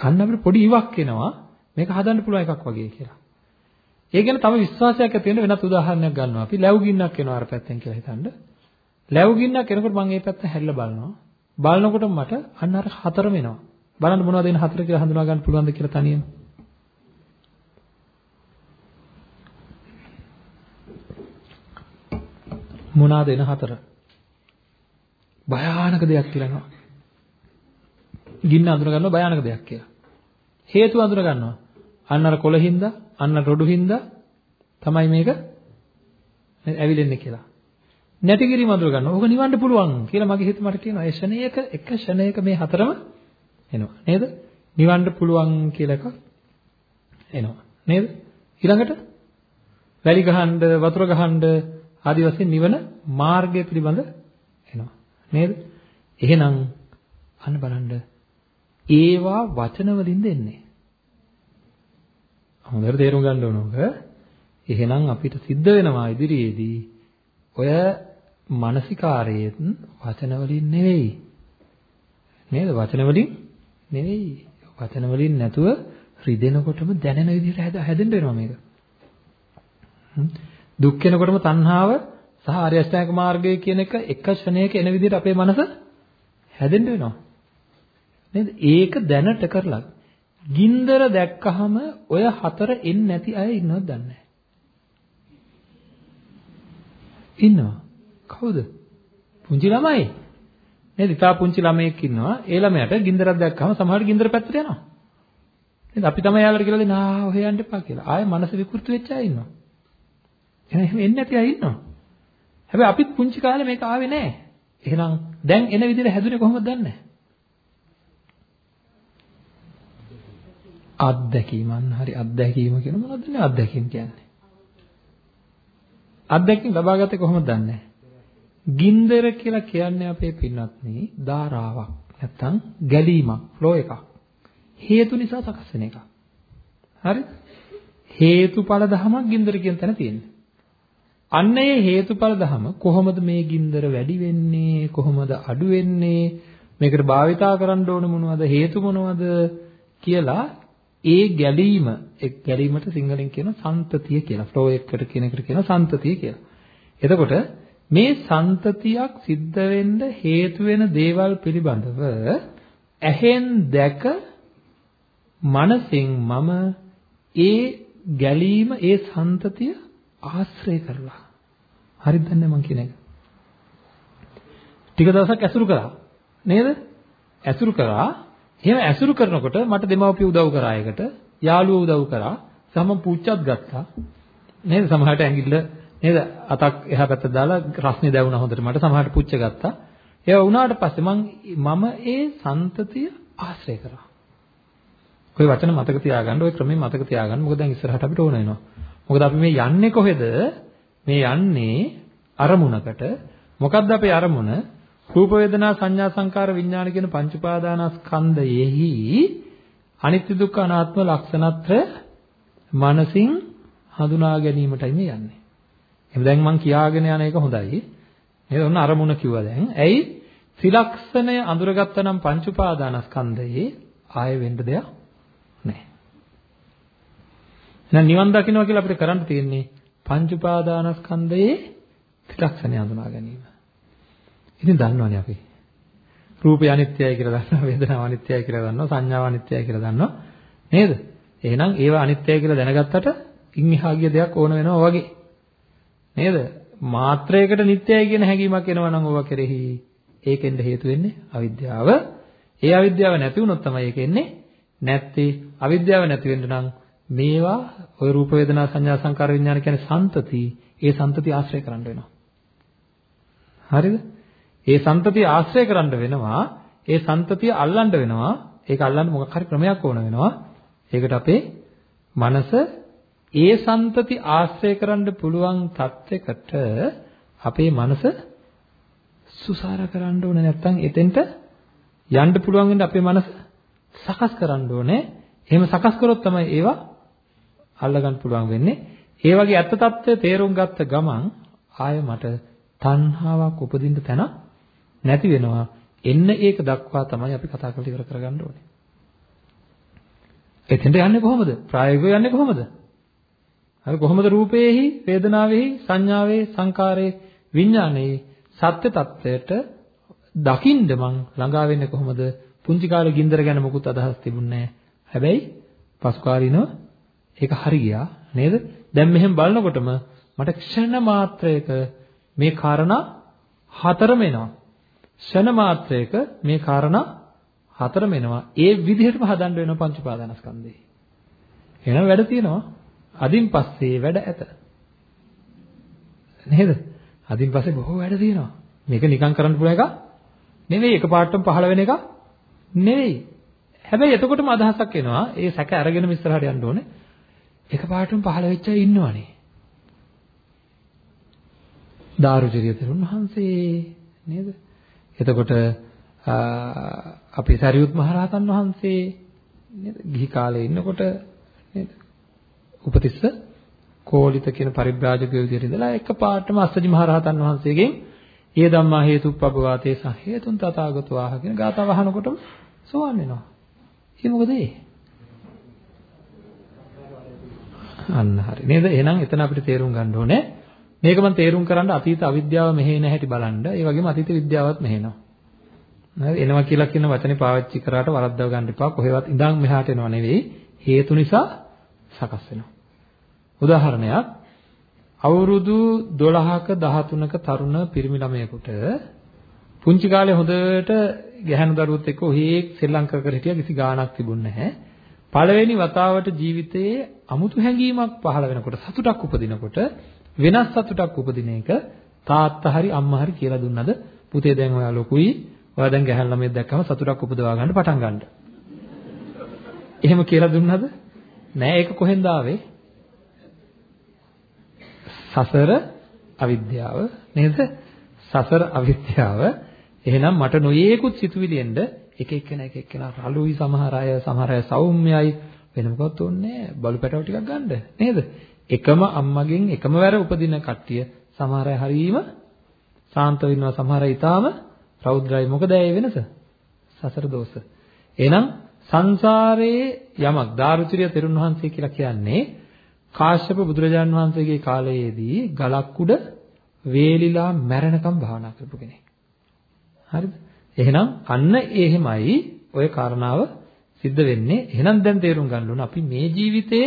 අන්න අපිට පොඩි ඉවක් එනවා මේක හදන්න පුළුවන් එකක් වගේ කියලා. ඒ ගැන තව විශ්වාසයක් ඇති වෙන වෙනත් උදාහරණයක් ගන්නවා. අපි ලැබු ගින්නක් එනවා අර පැත්තෙන් කියලා හිතන්න. ලැබු ගින්නක් එනකොට මම මේ පැත්ත හැරිලා බලනවා. බලනකොට මට අන්න අර හතරම එනවා. බලන්න මොනවද එන හතර කියලා හඳුනා ගන්න පුළුවන්ද කියලා තනියම. මොනවාද එන හතර? භයානක දෙයක් කියලානවා. ගින්න අඳුර ගන්නවා භයානක දෙයක් කියලා. හේතු අඳුර ගන්නවා. අන්න අර කොළින්ද, අන්න රොඩු හින්දා තමයි මේක ඇවිලෙන්නේ කියලා. නැති කිරීම අඳුර ගන්නවා. ඕක නිවන්න පුළුවන් කියලා මගේ හිත මට කියනවා. ඒ ෂණයක එක ෂණයක මේ හතරම එනවා. නේද? නිවන්න පුළුවන් කියලා එකක් එනවා. නේද? ඊළඟට වැලි ගහන්න, වතුර ගහන්න ආදි වශයෙන් නිවන මාර්ගය පිළිබඳ එනවා. නේද? එහෙනම් අන්න බලන්න ඒවා වචන වලින් දෙන්නේ. හොඳට තේරුම් ගන්න ඕන ඔක. එහෙනම් අපිට සිද්ධ වෙනවා ඉදිරියේදී ඔය මානසිකාරයෙන් වචන වලින් නෙවෙයි. නේද? වචන වලින් නෙවෙයි. වචන වලින් නැතුව රිදෙනකොටම දැනෙන විදිහට හැදෙන්න වෙනවා මේක. දුක් වෙනකොටම තණ්හාව සහ ආර්ය අෂ්ටාංග මාර්ගය කියන එක එක ක්ෂණයක එන විදිහට අපේ මනස හැදෙන්න වෙනවා. නේද? ඒක දැනට කරලා ගින්දර දැක්කහම ඔය හතර එන්නේ නැති අය ඉන්නවද දන්නේ ඉන්නවා. කවුද? පුංචි ළමයි. නේද? ඉතා පුංචි ළමයෙක් ඉන්නවා. ඒ ළමයාට ගින්දරක් දැක්කම සමහරවිට ගින්දර පැත්තට යනවා. නේද? අපි තමයි යාළුවට කියලා දෙන්නේ ආ ඔහෙ යන්න එපා කියලා. ආයෙ මනස විකෘති වෙච්ච අය ඉන්නවා. එහෙනම් එන්නේ නැති අය ඉන්නවා. හැබැයි අපිත් පුංචි කාලේ මේක ආවේ නැහැ. එහෙනම් දැන් එන විදිහට හැදුනේ කොහොමද දන්නේ? අත්දැකීමන් හරි අත්දැකීම කියන මොනවද නේ අත්දැකීම කියන්නේ? අත්දැකීම් ලබාගත්තේ කොහොමද දන්නේ? ගින්දර කියලා කියන්නේ අපේ පින්වත්නි ධාරාවක් නැත්තම් ගැලීමක් ෆ්ලෝ එකක්. හේතු නිසා සකස් වෙන එකක්. හරි? හේතුඵල ධමයක් ගින්දර කියන තැන තියෙන්නේ. අන්න ඒ හේතුඵල ධම කොහොමද මේ ගින්දර වැඩි වෙන්නේ කොහොමද අඩු වෙන්නේ මේකට භාවිතා කරන්න ඕන මොනවද හේතු මොනවද කියලා ඒ ගැලීම එක් ගැලීමට සිංහලෙන් කියන සන්තතිය කියලා ෆ්ලෝ එකකට කියන එකට කියන සන්තතිය කියලා. එතකොට මේ සන්තතියක් සිද්ධ වෙන්න හේතු වෙන දේවල් පිළිබඳව ඇහෙන් දැක මනසෙන් මම ඒ ගැලීම ඒ සන්තතිය ආශ්‍රය කරලා. හරිද දන්නේ මං කියන එක? ටික දවසක් ඇසුරු කරා. නේද? ඇසුරු කරා. එහෙම ඇසුරු කරනකොට මට දෙමව්පිය උදව් කරා එකට. යාළුවෝ උදව් කරා. සම පුච්චත් ගත්තා. නේද? සමහරට ඇඟිල්ල නේද? අතක් එහා පැත්තට දාලා රස්නේ දැවුණා හොඳට. මට සමහරට පුච්ච ගත්තා. ඒවා වුණාට පස්සේ මං මම ඒ සන්තතිය ආශ්‍රය කරා. ඔය වචන මතක තියාගන්න, ඔය ක්‍රමයෙන් මතක තියාගන්න. මොකද දැන් ඉස්සරහට අපිට ඕන වෙනවා. මොකද අපි මේ යන්නේ කොහෙද? මේ යන්නේ අරමුණකට. මොකද්ද අපේ අරමුණ? රූප වේදනා සංඥා සංකාර විඥාන කියන පංච උපාදානස්කන්ධයෙහි අනිත්‍ය දුක්ඛ අනාත්ම ලක්ෂණත්‍ර මනසින් හඳුනා ගැනීමටයි මේ යන්නේ. එහෙනම් දැන් මම කියාගෙන යන එක හොඳයි. නේද? ඔන්න අරමුණ කිව්වා දැන්. ඇයි? ත්‍රිලක්ෂණය අඳුරගත්තා නම් පංච උපාදානස්කන්ධයේ ආයෙ වෙන්න දෙයක් එහෙනම් නිවන් දකින්නවා කියලා අපිට කරන්න තියෙන්නේ පංච උපාදානස්කන්ධයේ ත්‍රිලක්ෂණය හඳුනා ගැනීම. ඉතින් දන්නවනේ අපි. රූපය අනිත්‍යයි කියලා දන්නවා, වේදනාව අනිත්‍යයි කියලා දන්නවා, සංඥාව අනිත්‍යයි කියලා දන්නවා. නේද? එහෙනම් ඒවා අනිත්‍යයි කියලා දැනගත්තට ඉන් එහා ගිය දෙයක් ඕන වෙනවා වගේ. නේද? මාත්‍රයකට නිට්ටයයි කියන හැඟීමක් එනවා නම් ඕවා කෙරෙහි ඒකෙන්ද හේතු වෙන්නේ අවිද්‍යාව. ඒ අවිද්‍යාව නැති වුණොත් තමයි ඒක එන්නේ නැත්තේ. අවිද්‍යාව නැති වෙන්න නම් මේවා ওই රූප වේදනා සංඥා සංකාර විඥාන කියන්නේ සන්තති. ඒ සන්තති ආශ්‍රය කරන්න වෙනවා. හරිද? ඒ සන්තතිය ආශ්‍රය කරන්න වෙනවා. ඒ සන්තතිය අල්ලන්න වෙනවා. ඒක අල්ලන්න මොකක් හරි ක්‍රමයක් ඕන වෙනවා. ඒකට අපේ මනස ඒ සන්තති ආශ්‍රය කරන්න පුළුවන් තත්යකට අපේ මනස සුසාර කරන්න ඕනේ නැත්නම් එතෙන්ට යන්න පුළුවන් වෙන්න අපේ මනස සකස් කරන්න ඕනේ. එහෙම සකස් කරොත් තමයි ඒවා අල්ලගන්න පුළුවන් වෙන්නේ. ඒ වගේ ඇත්ත తත්වය තේරුම් ගත්ත ගමන් ආය මට තණ්හාවක් උපදින්න තැන නැති වෙනවා. එන්න ඒක දක්වා තමයි අපි කතා කරලා ඉවර කරගන්න ඕනේ. එතෙන්ට යන්නේ කොහොමද? ප්‍රායෝගිකව යන්නේ කොහොමද? අපි කොහොමද රූපේහි, වේදනාවේහි, සංඥාවේ, සංකාරයේ, විඥානයේ සත්‍ය తත්වයට දකින්න මං ළඟා වෙන්නේ කොහොමද? පුංචි කාලේ ගින්දර ගැන මොකුත් අදහස් තිබුණේ නැහැ. හැබැයි පසුකාලීනව ඒක හරි ගියා නේද? දැන් මෙහෙම බලනකොටම මට ක්ෂණ මාත්‍රයක මේ කාරණා හතරම එනවා. ක්ෂණ මාත්‍රයක මේ කාරණා හතරම එනවා. ඒ විදිහටම හදන්න වෙනවා පංච පාදානස්කන්ධේ. එහෙනම් වැඩ තියෙනවා. අදින් පස්සේ වැඩ ඇත. නේද? අදින් පස්සේ බොහෝ වැඩ තියෙනවා. මේක නිකන් කරන්න පුළුවන් එක නෙවෙයි එකපාරටම පහළ වෙන එක නෙවෙයි. හැබැයි එතකොටම අදහසක් එනවා ඒ සැක අරගෙන ඉස්සරහට යන්න ඕනේ. එකපාරටම පහළ වෙච්ච අය ඉන්නවනේ. දාරුචරිය තෙරුන් වහන්සේ නේද? එතකොට අපි සරියුත් මහරහතන් වහන්සේ නේද? ගිහි කාලේ ඉන්නකොට නේද? උපතිස්ස කෝලිත කියන පරිබ්‍රාජකයෝ විදිහට ඉඳලා එකපාරටම අස්සජි මහරහතන් වහන්සේගෙන් "ඒ ධම්මා හේතුප්පබවාතේ සහ හේතුන් තථාගතෝ ආහ" කියන ගාථාව අහනකොටම සෝවන් වෙනවා. ඒ මොකද ඒ? අන්න හරි. නේද? එහෙනම් එතන අපිට තේරුම් ගන්න ඕනේ මේක මම තේරුම් කරන්න අතීත අවිද්‍යාව මෙහෙ නැහැටි බලන්න. ඒ වගේම අතීත විද්‍යාවත් මෙහෙනවා. හරි එනවා කියලා කියන වචනේ පාවිච්චි කරාට වරද්දව ගන්න එපා. කොහෙවත් ඉඳන් මෙහාට එනව නෙවෙයි. හේතු නිසා සකස් වෙනවා. උදාහරණයක් අවුරුදු 12ක 13ක තරුණ පිරිමි ළමයෙකුට පුංචි කාලේ හොඳට ගැහැණු දරුවොත් එක්ක ඔහේ සෙල්ලම් කර කර හිටියා කිසි ගාණක් තිබුණ නැහැ. පළවෙනි වතාවට ජීවිතයේ අමුතු හැඟීමක් පහළ වෙනකොට සතුටක් උපදිනකොට වෙනස් සතුටක් උපදින එක තාත්තා හරි අම්මා හරි කියලා දුන්නද පුතේ දැන් ඔයා ලොකුයි ඔයා දැන් ගැහැණු ළමයෙක් දැක්කම සතුටක් උපදවා ගන්න පටන් ගන්න. එහෙම කියලා දුන්නද? නෑ ඒක කොහෙන්ද ආවේ? සසර අවිද්‍යාව නේද? සසර අවිද්‍යාව. එහෙනම් මට නොයේකුත් සිතුවිලි එන්න එක එක්කෙනා එක එක්කෙනා රළුයි සමහර අය සමහර අය සෞම්‍යයි වෙන මොකවත් ඕනේ බලු පැටව ටිකක් ගන්න නේද? එකම අම්මගෙන් එකම වැර උපදින කට්ටිය සමහර අය හරීම සාන්ත වෙනවා සමහර අය ඊටාම රෞද්‍රයි මොකද ඒ වෙනස? සසර දෝෂ. එහෙනම් සංසාරයේ යමක් දාරුචිරිය තෙරුන් වහන්සේ කියලා කියන්නේ කාශ්‍යප බුදුරජාන් වහන්සේගේ කාලයේදී ගලක් උඩ වේලිලා මැරෙනකම් භාවනා කරපු කෙනෙක්. හරිද? එහෙනම් අන්න එහෙමයි ওই කාරණාව සිද්ධ වෙන්නේ. එහෙනම් දැන් තේරුම් ගන්න ඕන අපි මේ ජීවිතේ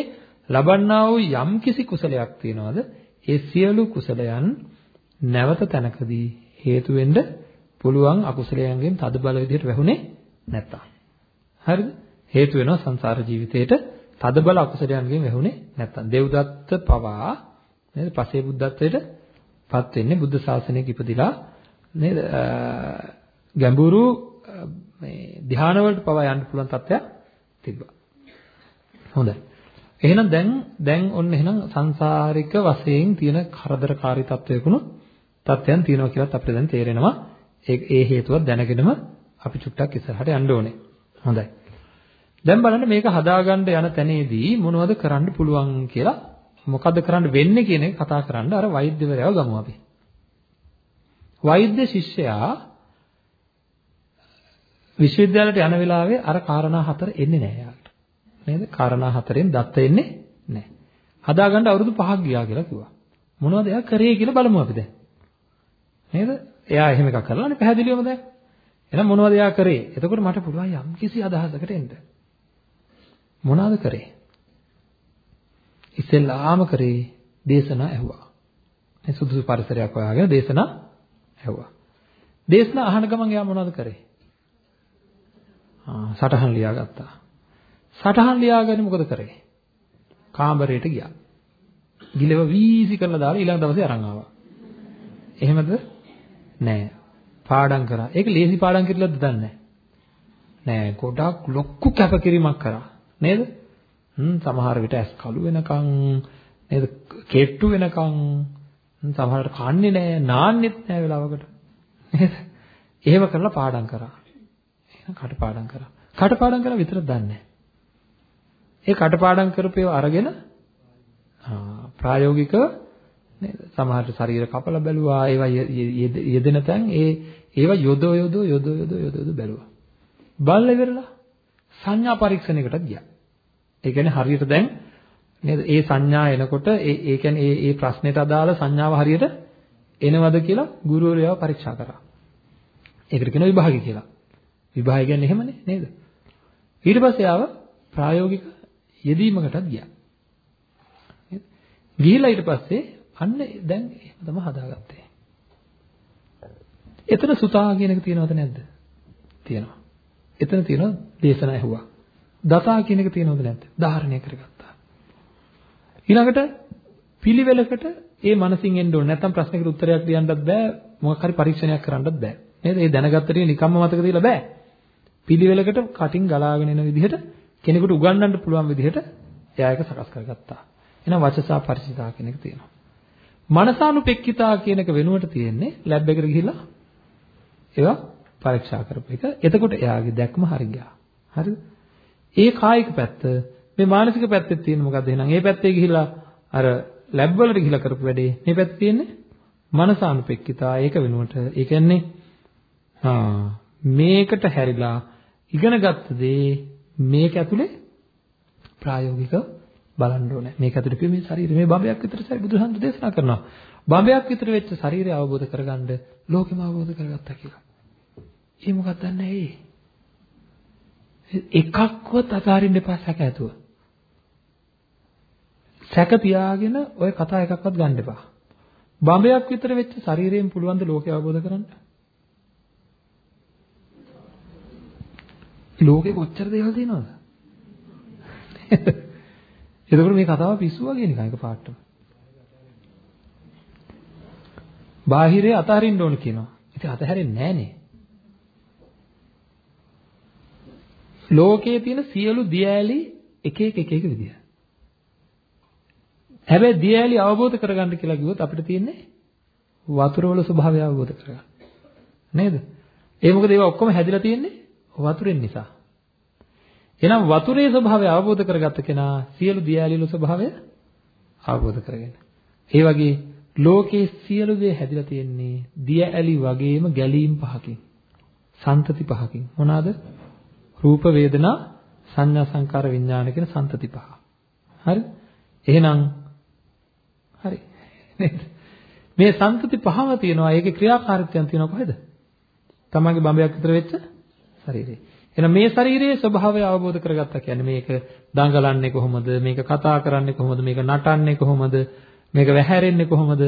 ලබන්නා වූ යම් කිසි කුසලයක් තියනවාද? ඒ සියලු කුසලයන් නැවත තැනකදී හේතු වෙන්න පුළුවන් අකුසලයන්ගෙන් තද බල විදිහට වැහුනේ නැත්තම්. හරිද? හේතු වෙනවා සංසාර ජීවිතේට තද බල අකුසලයන්ගෙන් වැහුනේ නැත්තම්. දෙව්දත්ත පවා නේද? පසේ බුද්ධත්වයට පත් වෙන්නේ බුද්ධ ශාසනයක ඉපදිලා නේද? ගැඹුරු මේ ධ්‍යාන වලට පවා යන්න පුළුවන් තත්ත්වයක් තිබ්බා. හොඳයි. එහෙනම් දැන් දැන් ඔන්න එහෙනම් සංසාරික වශයෙන් තියෙන කරදරකාරී තත්වයකුණු තත්ත්වයන් තියෙනවා කියලාත් අපිට දැන් තේරෙනවා. ඒ ඒ හේතුව දැනගෙනම අපි චුට්ටක් ඉස්සරහට යන්න ඕනේ. හොඳයි. දැන් බලන්න මේක හදාගන්න යන තැනේදී මොනවද කරන්න පුළුවන් කියලා මොකද්ද කරන්න වෙන්නේ කියන එක කතා කරන්න අර වෛද්‍යවරයව ගමු අපි. වෛද්‍ය ශිෂ්‍යයා විශ්වවිද්‍යාලයට යන වෙලාවේ අර කාරණා හතර එන්නේ නැහැ යාට. නේද? කාරණා හතරෙන් දත්ත එන්නේ නැහැ. හදාගන්න අවුරුදු 5ක් ගියා කියලා කිව්වා. මොනවද එයා කරේ කියලා බලමු අපි දැන්. නේද? එයා එහෙම එකක් කරලානේ පැහැදිලිවම දැන්. එහෙනම් මොනවද එයා කරේ? එතකොට මට පුළුවන් යම් කිසි අදහසකට එන්න. මොනවද කරේ? ඉස්සෙල්ලාම කරේ දේශනා ඇහුවා. මේ සුදුසු පරිසරයක් හොයාගෙන දේශනා ඇහුවා. දේශනා අහන ගමන් එයා මොනවද කරේ? ආ සටහන් ලියාගත්තා. සටහන් ලියාගෙන මොකද කරේ? කාමරයට ගියා. ගිලව වීසි කරලා දාලා ඊළඟ දවසේ අරන් ආවා. එහෙමද? නෑ. පාඩම් කරා. ඒක ලේසි පාඩම් කිරිලද දන්නේ නෑ. ගොඩක් ලොකු කැපකිරීමක් කරා. නේද? හ්ම් සමහර විට ඇස් කළු වෙනකන් නේද? කෙට්ටු වෙනකන් සමහරට කන්නේ නෑ, නාන්නෙත් නෑ වෙලාවකට. නේද? එහෙම කරලා පාඩම් කරා. එහෙනම් කටපාඩම් කරා. කටපාඩම් කරා විතරක් දන්නේ නෑ. ඒ කටපාඩම් කරපේව අරගෙන ප්‍රායෝගිකව නේද? සමහරට ශරීර කපලා බැලුවා. ඒවා යෙදෙන තැන් ඒ ඒවා යොදෝ යොදෝ යොදෝ යොදෝ යොදෝ බැලුවා. බලලා ඉවරලා සංඥා පරීක්ෂණයකටත් ගියා. ඒ කියන්නේ හරියට දැන් නේද? ඒ සංඥා එනකොට ඒ ඒ කියන්නේ ඒ ඒ ප්‍රශ්නෙට අදාළ සංඥාව හරියට එනවද කියලා ගුරුවරයාව පරීක්ෂා කරා. ඒකට කියන විභාගය කියලා. විභාගය කියන්නේ එහෙමනේ නේද? ඊට පස්සේ ආව ප්‍රායෝගික යෙදීමකටත් ගියා. ගිහිලා ඊට පස්සේ අන්න දැන් එහෙම තමයි හදාගත්තේ. එතන සුතා කියන එක තියෙනවද නැද්ද? තියෙනවා. එතන තියෙනවා දේශනා ඇහුවා. දතා කියන එක තියෙනවද නැද්ද? ධාරණය කරගත්තා. ඊළඟට පිළිවෙලකට ඒ මනසින් එන්න ඕනේ. නැත්නම් ප්‍රශ්නයකට උත්තරයක් ලියන්නත් බෑ. මොකක් හරි පරීක්ෂණයක් කරන්නත් බෑ. නේද? ඒ දැනගත්ත ටික නිකම්ම මතක තියලා බෑ. පිළිවෙලකට කටින් ගලාගෙන එන විදිහට කෙනෙකුට උගන්වන්න පුළුවන් විදිහට එයා ඒක සකස් කරගත්තා. එහෙනම් වචසා පරිචිතා කියන එක තියෙනවා. මනසානුපෙක්කිතා කියන එක වෙනුවට තියෙන්නේ ලැබ් එකට ගිහිල්ලා ඒවා පරීක්ෂා කරපු එක. එතකොට එයාගේ දැක්ම හරි ගියා. හරිද? ඒ කායික පැත්ත මේ මානසික පැත්තේ තියෙන මොකද්ද එහෙනම්? ඒ පැත්තේ ගිහිල්ලා අර ලැබ් වලට ගිහිල්ලා කරපු වැඩේ මේ පැත්තේ තියෙන්නේ මනසානුපෙක්කිතා. ඒක වෙනුවට ඒ කියන්නේ ආ මේකට හැරිලා ඉගෙනගත්ත දේ මේක ඇතුලේ ප්‍රායෝගිකව බලන්න ඕනේ. මේක ඇතුලේ කිව්වේ මේ ශරීරය මේ බඹයක් විතර සරි බුදුහන්තු දේශනා කරනවා. බඹයක් විතර වෙච්ච ශරීරය අවබෝධ කරගන්න ලෝකෙම අවබෝධ කරගත්තා කියලා. ඒ මොකක්ද දන්නේ ඒ? එකක්වත් අතාරින්න එපා සැක ඇතුව. සැක තියාගෙන ওই කතා එකක්වත් ගන්න එපා. බඹයක් විතර වෙච්ච ශරීරයෙන් පුළුවන් ද ලෝකය අවබෝධ කරගන්න? ලෝකේ කොච්චර දේවල් තියෙනවද? එතකොට මේ කතාව පිස්සු වගේ නිකන් එක පාටම. බාහිරේ අතහරින්න ඕන කියනවා. ඉතින් අතහැරෙන්නේ නැහනේ. ලෝකයේ තියෙන සියලු දියඇලි එක එක එක එක විදිය. හැබැයි දියඇලි අවබෝධ කරගන්න කියලා කිව්වොත් අපිට තියෙන්නේ වතුර වල ස්වභාවය අවබෝධ කරගන්න. නේද? ඒ මොකද ඒවා ඔක්කොම හැදිලා තියෙන්නේ වතුරෙන් නිසා. එහෙනම් වතුරේ ස්වභාවය අවබෝධ කරගත්ත කෙනා සියලු දියාලිලු ස්වභාවය අවබෝධ කරගෙන. ඒ වගේ ලෝකේ සියලු දේ හැදිලා තියෙන්නේ දිය ඇලි වගේම ගැලීම් පහකින්. සන්තති පහකින්. මොනවාද? රූප වේදනා සංඥා සංකාර විඥාන කියන සන්තති පහ. හරි? එහෙනම් හරි. නේද? මේ සන්තති පහම තියෙනවා. ඒකේ ක්‍රියාකාරීත්වයන් තියෙනවා කොහෙද? තමන්ගේ බඹයක් විතර වෙච්ච ශරීරේ. එහෙනම් මේ ශරීරයේ ස්වභාවය අවබෝධ කරගත්තා කියන්නේ මේක දඟලන්නේ කොහොමද? මේක කතා කරන්නේ කොහොමද? මේක නටන්නේ කොහොමද? මේක වැහැරෙන්නේ කොහොමද?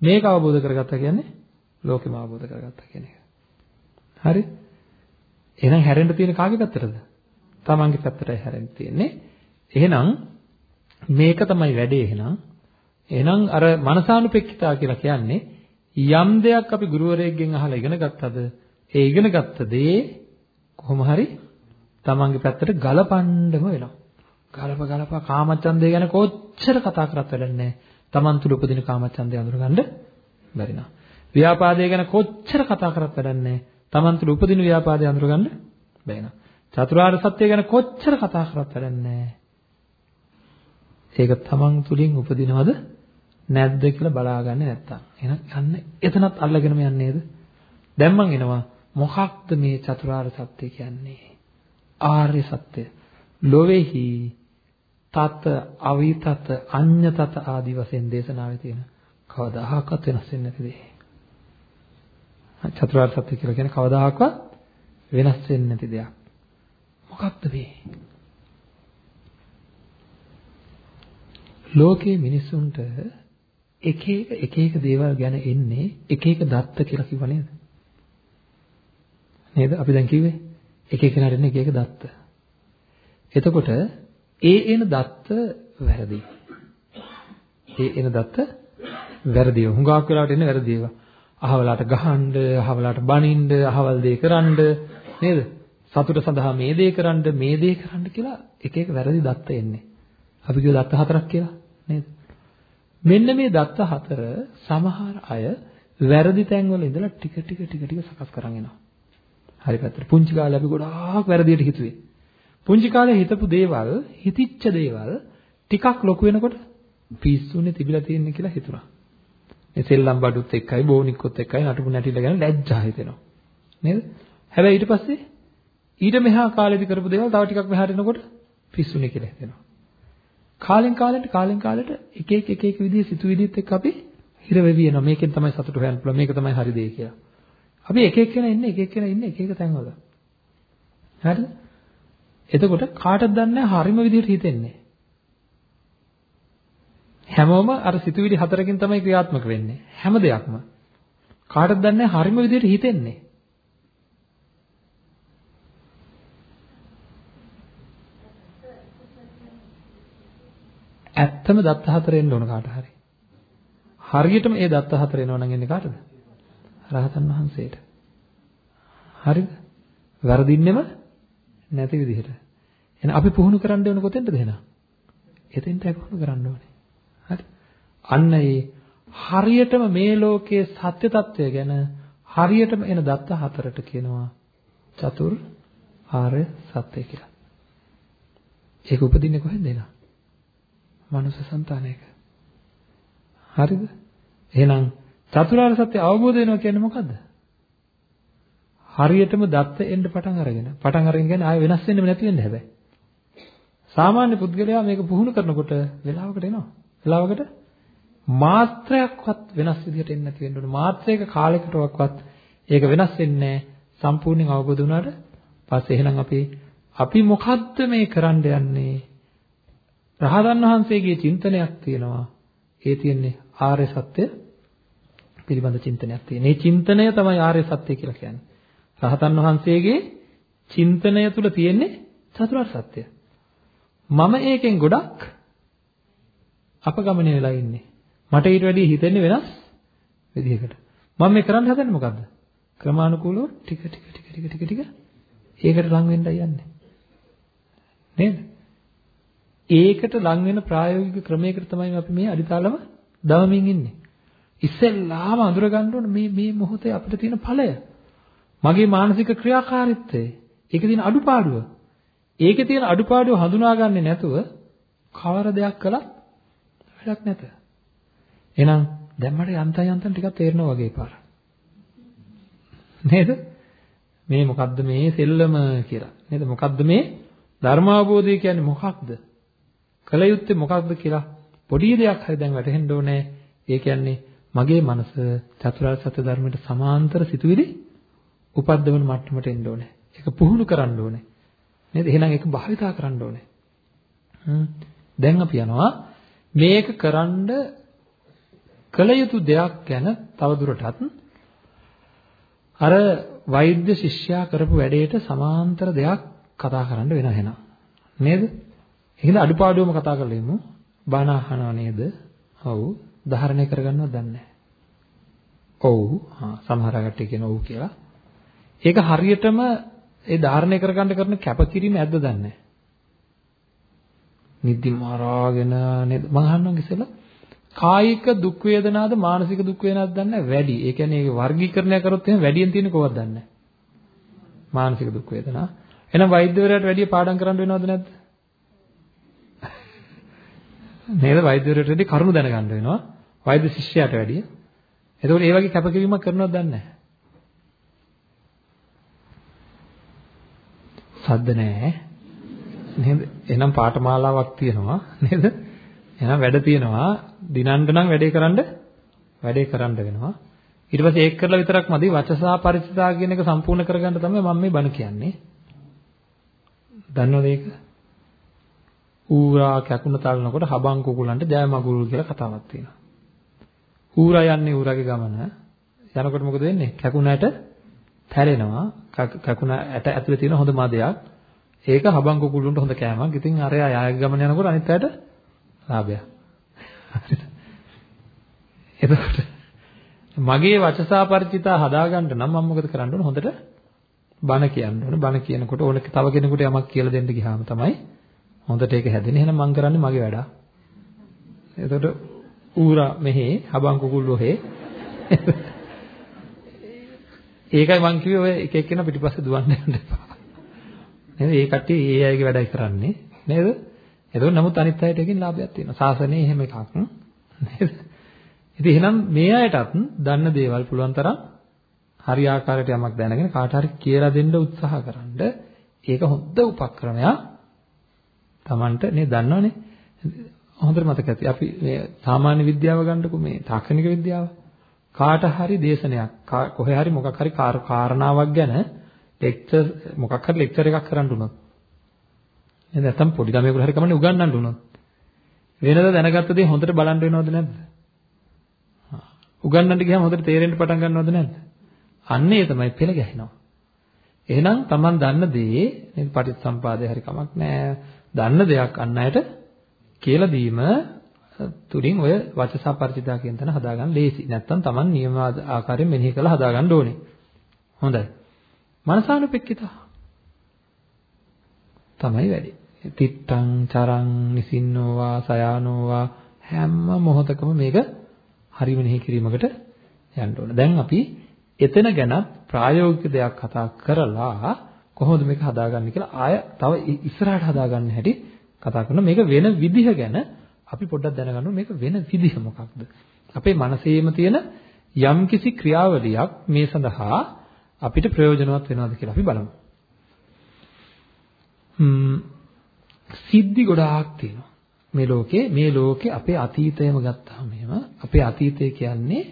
මේක අවබෝධ කරගත්තා කියන්නේ ලෝකෙම අවබෝධ කරගත්තා කියන එක. හරි? එහෙනම් හැරෙන්න තියෙන කාගේ පැත්තටද? තමන්ගේ පැත්තටයි හැරෙන්න තියෙන්නේ. එහෙනම් මේක තමයි වැඩේ එහෙනම්. එහෙනම් අර මනසානුපෙක්කිතා කියලා කියන්නේ යම් දෙයක් අපි ගුරුවරයෙක්ගෙන් අහලා ඉගෙන ගත්තද ඒ ඉගෙන ගත්ත දේ කොහොම හරි තමන්ගේ පැත්තට ගලපන්නම වෙනවා. ගලප ගලප කාමචන්දය ගැන කොච්චර කතා කරත් වැඩක් නැහැ. තමන් තුළ උපදින කාමචන්දය අඳුරගන්න බැරි නා. ව්‍යාපාදය ගැන කොච්චර කතා කරත් වැඩක් නැහැ. තමන් තුළ උපදින ව්‍යාපාදය අඳුරගන්න බැහැ නා. චතුරාර්ය සත්‍ය ගැන කොච්චර කතා කරත් වැඩක් නැහැ. ඒක තමන් තුළින් උපදිනවද නැද්ද කියලා බලාගන්නේ නැත්තම්. එහෙනම් යන්න එතනත් අල්ලගෙනම යන්නේ නේද? දැන් මං එනවා මොකක්ද මේ චතුරාර්ය සත්‍ය කියන්නේ? ආර්ය සත්‍ය. ලොවේහි තත අවිතත අඤ්ඤතත ආදි වශයෙන් දේශනාවේ තියෙන කවදාහක්වත් වෙනස් වෙන්නේ නැති දේ. චතුරාර්ය සත්‍ය කියලා කියන්නේ කවදාහක්වත් වෙනස් වෙන්නේ නැති දෙයක්. මොකක්ද මේ? ලෝකයේ මිනිසුන්ට එක එක එක එක දේවල් ගැන එන්නේ එක එක දත්ත කියලා කිව්ව නේද? නේද? අපි දැන් කිව්වේ එක එක කෙනාට එක එක දත්ත. එතකොට ඒ එන දත්ත වැරදි. ඒ එන දත්ත වැරදිව. හුඟක් වෙලාවට එන්නේ වැරදි ඒවා. අහවලාට ගහන්න, අහවලාට බනින්න, අහවල් දේ කරන්න නේද? සතුට සඳහා මේ දේ කරන්න, මේ දේ කරන්න කියලා එක එක වැරදි දත්ත එන්නේ. අපි කියව දත්ත හතරක් කියලා නේද? මෙන්න මේ දත්ත හතර සමහර අය වැරදි තැන්වල ඉඳලා ටික ටික ටික ටික සකස් කරන් එනවා. හරි පැත්තට. පුංචි කාලේ අපි ගොඩාක් වැරදියට හිතුවේ. පුංචි කාලේ හිතපු දේවල්, හිතිච්ච දේවල් ටිකක් ලොකු වෙනකොට පිස්සුනේ තිබිලා තියෙන්නේ කියලා හිතුණා. මේ සෙල්ලම් බඩුත් එක්කයි බෝනික්කොත් එක්කයි නටපු නැටිල ගැන ලැජ්ජා හිතෙනවා. නේද? හැබැයි ඊට පස්සේ ඊට මෙහා කාලෙදි කරපු දේවල් තව ටිකක් මෙහාට එනකොට පිස්සුනේ කියලා හිතෙනවා. කාලෙන් කාලෙට කාලෙන් කාලෙට එක එක එක එක විදිහේ සිතුවිලිත් එක්ක අපි හිර වෙවි යනවා. මේකෙන් තමයි සතුට හොයන්න පුළුවන්. මේක තමයි හරි දේ කියලා. අපි එක එක්කෙනා ඉන්නේ එක එක්කෙනා ඉන්නේ එක එක තැන්වල. හරිද? එතකොට කාටද දන්නේ හරිම විදිහට හිතෙන්නේ. හැමෝම අර සිතුවිලි හතරකින් තමයි ක්‍රියාත්මක වෙන්නේ. හැම දෙයක්ම. කාටද දන්නේ හරිම විදිහට හිතෙන්නේ. ඇත්තම දත්ත හතර එන්න ඕන කාට හරි. හරියටම ඒ දත්ත හතර එනවා නම් එන්නේ කාටද? රහතන් වහන්සේට. හරිද? වැරදින්නෙම නැති විදිහට. එහෙනම් අපි පුහුණු කරන්න ඕන කොතෙන්ද එහෙනම්? එතෙන්ට පුහුණු කරන්න ඕනේ. හරි? අන්න ඒ හරියටම මේ ලෝකයේ සත්‍ය తත්වය ගැන හරියටම එන දත්ත හතරට කියනවා චතුර් ආර්ය සත්‍ය කියලා. ඒක උපදින්නේ කොහෙන්ද එනවා? මනුෂ්‍ය సంతානයක. හරිද? එහෙනම් චතුරාර්ය සත්‍ය අවබෝධ වෙනවා කියන්නේ මොකද්ද? හරියටම දත්ත එන්න පටන් අරගෙන පටන් අරගෙන කියන්නේ ආයෙ වෙනස් වෙන්නෙම නැති වෙන්න හැබැයි. සාමාන්‍ය පුද්ගලයා මේක පුහුණු කරනකොට වෙලාවකට එනවා. වෙලාවකට මාත්‍රයක්වත් වෙනස් විදිහට එන්නේ නැති වෙන්න ඕනේ. මාත්‍රයක කාලයකටවත් ඒක වෙනස් වෙන්නේ සම්පූර්ණයෙන් අවබෝධ වුණාට පස්සේ එහෙනම් අපි අපි මොකද්ද මේ කරන්න යන්නේ? රහතන් වහන්සේගේ චින්තනයක් තියෙනවා. ඒ තියෙන්නේ ආර්ය සත්‍ය පිළිබඳ චින්තනයක් තියෙන. මේ චින්තනය තමයි ආර්ය සත්‍ය කියලා කියන්නේ. රහතන් වහන්සේගේ චින්තනය තුල තියෙන්නේ චතුරාර්ය සත්‍ය. මම ඒකෙන් ගොඩක් අපගමනය වෙලා ඉන්නේ. මට ඊට වැඩිය හිතෙන්නේ වෙනස් විදිහකට. මම මේ කරන්න හදන්නේ මොකද්ද? ක්‍රමානුකූලව ටික ටික ටික ටික ටික ටික ඒකට ලං වෙන්නයි යන්නේ. නේද? ඒකට ලං වෙන ප්‍රායෝගික ක්‍රමයකට තමයි අපි මේ අදිතාලම දවමින් ඉන්නේ. ඉස්සෙල්ලාම අඳුර ගන්න ඕන මේ මේ මොහොතේ අපිට තියෙන ඵලය. මගේ මානසික ක්‍රියාකාරීත්වය. ඒකේ තියෙන අඩුපාඩුව. ඒකේ තියෙන අඩුපාඩුව හඳුනාගන්නේ නැතුව කවර දෙයක් කළත් වැඩක් නැත. එහෙනම් දැන් මට යන්තම් යන්තම් ටිකක් තේරෙනවා වගේ පාර. නේද? මේ මොකද්ද මේ සෙල්ලම කියලා. නේද? මොකද්ද මේ ධර්මාවබෝධය කියන්නේ මොකක්ද? කල යුත්තේ මොකක්ද කියලා පොඩි දෙයක් හරි දැන් වැටහෙන්න ඕනේ. ඒ කියන්නේ මගේ මනස චතුරාර්ය සත්‍ය ධර්මයට සමාන්තර සිතුවිලි උපද්දවන මට්ටමට එන්න ඕනේ. ඒක පුහුණු කරන්න ඕනේ. නේද? එහෙනම් ඒක භාවිතා කරන්න ඕනේ. දැන් අපි යනවා මේක කරන්න කළ යුතු දෙයක් ගැන තවදුරටත් අර වෛද්‍ය ශිෂ්‍යයා කරපු වැඩේට සමාන්තර දෙයක් කතා කරන්න වෙන එහෙනම්. නේද? එහෙනම් අඩුපාඩුවම කතා කරලා ඉමු. බණ අහනවා නේද? ඔව්. ධාරණය කරගන්නවද දන්නේ නැහැ. ඔව්. හා සමහර කට්ටිය කියන ඔව් කියලා. ඒක හරියටම ඒ ධාරණය කරගන්න කරන කැපකිරීම ඇද්ද දන්නේ නැහැ. නිදි මරාගෙන නේද? මම අහන්නම් ඉස්සෙල්ලා කායික දුක් වේදනාද මානසික දුක් වේදනාද දන්නේ වැඩි. ඒ කියන්නේ ඒක වර්ගීකරණය කරොත් එහෙනම් වැඩියෙන් තියෙන කොහොමද දන්නේ මානසික දුක් වේදනා. එහෙනම් වෛද්‍යවරයාට වැඩි පාඩම් කරන්න වෙනවද නැද්ද? නේද වෛද්‍යවරයාට වැඩි කරුණු දැනගන්න වෙනවා. වෛද්‍ය ශිෂ්‍යයාට වැඩිය. එතකොට ඒ වගේ කැපකිරීමක් කරනවද දන්නේ නැහැ. සද්ද නැහැ. නේද? එහෙනම් පාඨමාලාවක් තියෙනවා නේද? එහෙනම් වැඩ තියෙනවා. දිනන්න නම් වැඩේ කරන්න වැඩේ කරන්න වෙනවා. ඊට පස්සේ ඒක කරලා විතරක් මදි වචසා පරිචිතා කියන එක සම්පූර්ණ කරගන්න තමයි මම මේ බණ කියන්නේ. දන්නවද ඒක? ඌරා කැකුණ තලනකොට හබන් කුකුලන්ට ජය මගුල් කියලා කතාවක් තියෙනවා. ඌරා යන්නේ ඌරාගේ ගමන. යනකොට මොකද වෙන්නේ? කැකුණට තැරෙනවා. කැකුණ ඇට ඇතුලේ තියෙන හොඳ මදයක්. ඒක හබන් කුකුලුන්ට හොඳ කෑමක්. ඉතින් අරයා යාගේ ගමන යනකොට අනිත් අයට ලාභයක්. හරිද? එතකොට මගේ වචසා පරිචිතා හදාගන්න නම් මම මොකද කරන්න ඕන හොඳට බණ කියන්න ඕන. බණ කියනකොට ඕන තව කෙනෙකුට යමක් කියලා දෙන්න ගියාම තමයි හොඳට ඒක හැදෙන්නේ. එහෙනම් මම කරන්නේ මගේ වැඩ. එතකොට ඌරා මෙහි හබන් කුකුල්ලෝ හේ ඒකයි මං කිව්වේ ඔය එක එක්කෙනා පිටිපස්සේ දුවන්න යන්න එපා. නේද? ඒ කට්ටිය ඒ අයගේ වැඩයි කරන්නේ. නේද? එතකොට නමුත් අනිත් අයට එකකින් ලාභයක් තියෙනවා. සාසනයේ එහෙම එකක් නේද? ඉතින් එහෙනම් මේ අයටත් දන්න දේවල් පුළුවන් තරම් හරි ආකාරයට යමක් දැනගෙන කාට හරි කියලා දෙන්න උත්සාහ කරන්න ඒක හොඳ උපක්‍රමයක්. Tamanට නේ දන්නවනේ. හොඳට මතක ඇති. අපි මේ සාමාන්‍ය විද්‍යාව ගන්නකො මේ තාක්ෂණික විද්‍යාව. කාට හරි දේශනයක් කොහේ හරි මොකක් හරි කාරණාවක් ගැන ලෙක්චර් මොකක් හරි ලෙක්චර් එකක් කරන්න උනොත් එහෙනම් නැත්තම් පොඩි ළමයෙකුට හරි කමන්නේ උගන්වන්න උනොත් වෙනද දැනගත්ත දේ හොඳට බලන්න වෙනවද නැද්ද? උගන්වන්න ගියාම හොඳට තේරෙන්න පටන් ගන්නවද නැද්ද? අන්න ඒ තමයි පෙළ ගැහෙනවා. එහෙනම් Taman දන්න දේ නේද පටිච්චසම්පාදේ හරි කමක් නැහැ. දන්න දෙයක් අන් අයට කියලා දීම තුලින් ඔය වචසා පරිචිතා කියන තැන හදාගන්න ලේසි. නැත්තම් Taman නියම ආකාරයෙන් මෙනෙහි කරලා හදාගන්න ඕනේ. හොඳයි. මනසානුපෙක්කිතා තමයි වැඩි. තිත්තං චරං නිසින්නෝවා සයානෝවා හැම මොහොතකම මේක හරි මෙනෙහි කිරීමකට යන්න ඕන. දැන් අපි එතන ගැන ප්‍රායෝගික දෙයක් කතා කරලා කොහොමද මේක හදාගන්නේ කියලා ආය තව ඉස්සරහට හදාගන්න හැටි කතා කරනවා. මේක වෙන විදිහ ගැන අපි පොඩ්ඩක් දැනගන්න මේක වෙන විදිහ මොකක්ද? අපේ මනසේම තියෙන යම්කිසි ක්‍රියාවලියක් මේ සඳහා අපිට ප්‍රයෝජනවත් වෙනවද කියලා අපි බලමු. සිද්ධි ගොඩාක් තියෙනවා. මේ ලෝකේ මේ ලෝකේ අපේ අතීතයම ගත්තාම එහෙම අපේ අතීතය කියන්නේ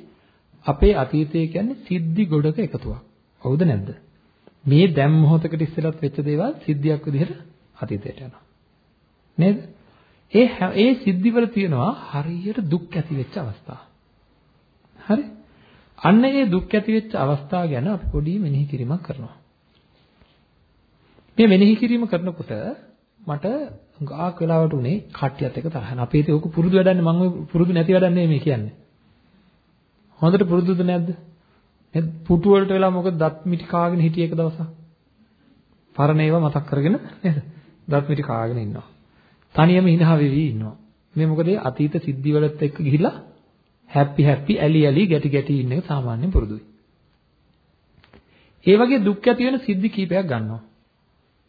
අපේ අතීතය කියන්නේ සිද්ධි ගොඩක එකතුවක්. හවුද නැද්ද? මේ දැන් මොහොතකට ඉස්සෙල්ලත් වෙච්ච දේවල් සිද්ධියක් විදිහට අතීතයට යනවා. නේද? ඒ ඒ සිද්ධිවල තියෙනවා හරියට දුක් ඇති වෙච්ච අවස්ථා. හරි? අන්න ඒ දුක් ඇති වෙච්ච අවස්ථා ගැන අපි පොඩි මෙනෙහි කිරීමක් කරනවා. මේ මෙනෙහි කිරීම කරනකොට මට ගාක් වෙලාවට උනේ කට්ටියත් එක තරහන. අපේ ඉතින් ඕක පුරුදු වැඩන්නේ මම ඔය පුරුදු නැති වැඩක් නෙමෙයි මේ කියන්නේ. හොඳට පුරුදුද නැද්ද? නේද? පුටු වලට වෙලා මොකද දත් මිටි කාගෙන හිටිය එක දවසක්. පරණ ඒවා මතක් කරගෙන නේද? දත් මිටි කාගෙන ඉන්නවා. තනියම හිනහ වෙවි ඉන්නවා. මේ මොකද අතීත සිද්ධි වලත් එක්ක ගිහිලා හැපි හැපි ඇලි ඇලි ගැටි ගැටි ඉන්න එක සාමාන්‍යයෙන් පුරුදුයි. ඒ වගේ දුක් ඇති වෙන සිද්ධි කීපයක් ගන්නවා.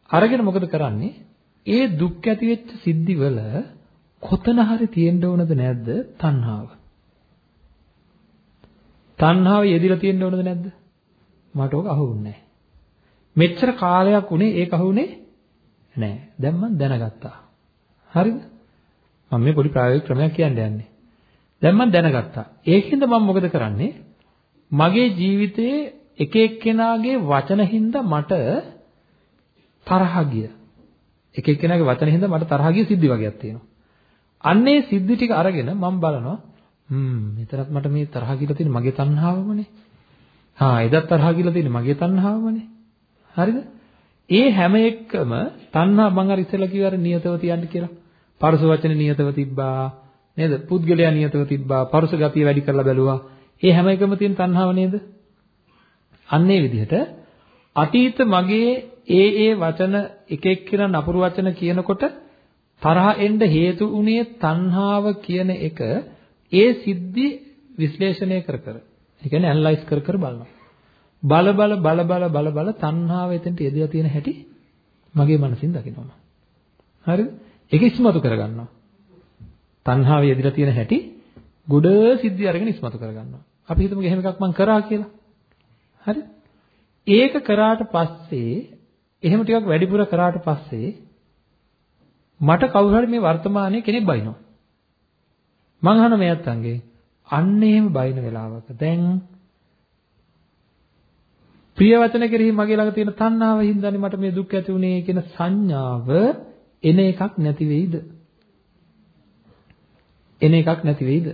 අරගෙන මොකද කරන්නේ? ඒ දුක් ඇති වෙච්ච සිද්ධි වල කොතන හරි තියෙන්න ඕනද නැද්ද තණ්හාව? තණ්හාව යෙදිලා තියෙන්න ඕනද නැද්ද? මට ඕක අහුුන්නේ නැහැ. මෙච්චර කාලයක් උනේ ඒක අහුුනේ නැහැ. දැන් මම දැනගත්තා. හරිද? මම මේ පොඩි ප්‍රායෝගික ක්‍රමයක් කියන්න යන්නේ. දැන් මම දැනගත්තා. ඒකින්ද මම මොකද කරන්නේ? මගේ ජීවිතයේ එක එක්කෙනාගේ වචන හින්දා මට තරහ ගිය. එක එක්කෙනාගේ වචන හින්දා මට තරහ ගිය සිද්ධි වගේක් තියෙනවා. අන්නේ සිද්ධි ටික අරගෙන මම බලනවා හ්ම් මෙතරත් මට මේ තරහ ගිලා තියෙන මගේ තණ්හාවමනේ. හා එදත් තරහ ගිලා තියෙන මගේ තණ්හාවමනේ. හරිද? ඒ හැම එකම තණ්හා මම අර ඉස්සෙල්ලා කිව්වා අර නියතව තියන්න කියලා. පරස වචන නියතව තිබ්බා. නේද? පුද්ගලයා නියතව තිබ්බා. පරස ගතිය වැඩි කරලා බැලුවා. ඒ හැම එකම තියෙන තණ්හාව නේද? අන්න ඒ විදිහට අතීත මගේ ඒ ඒ වචන එක එක්කිනා නපුරු වචන කියනකොට තරහ එන්න හේතු උනේ තණ්හාව කියන එක ඒ සිද්ධි විශ්ලේෂණය කර කර ඒ කියන්නේ ඇනලයිස් කර කර බලනවා බල බල බල බල බල බල තණ්හාව එතෙන්ට යෙදලා තියෙන හැටි මගේ මනසින් දකිනවා. හරිද? ඒක ඉස්මතු කරගන්නවා. තණ්හාව යෙදලා තියෙන හැටි ගොඩ සිද්ධි අරගෙන ඉස්මතු කරගන්නවා. අපි හිතමු එහෙම එකක් මම කරා කියලා. හරි ඒක කරාට පස්සේ එහෙම ටිකක් වැඩිපුර කරාට පස්සේ මට කවුරු හරි මේ වර්තමානයේ කෙනෙක් බයිනවා. මං අහන මෙයත් අංගේ අන්න එහෙම බයින වෙලාවක දැන් ප්‍රිය වචන කෙරෙහි මගේ ළඟ තියෙන තණ්හාව හින්දානේ මට මේ දුක් ඇති වුනේ කියන සංඥාව එන එකක් නැති වෙයිද? එන එකක් නැති වෙයිද?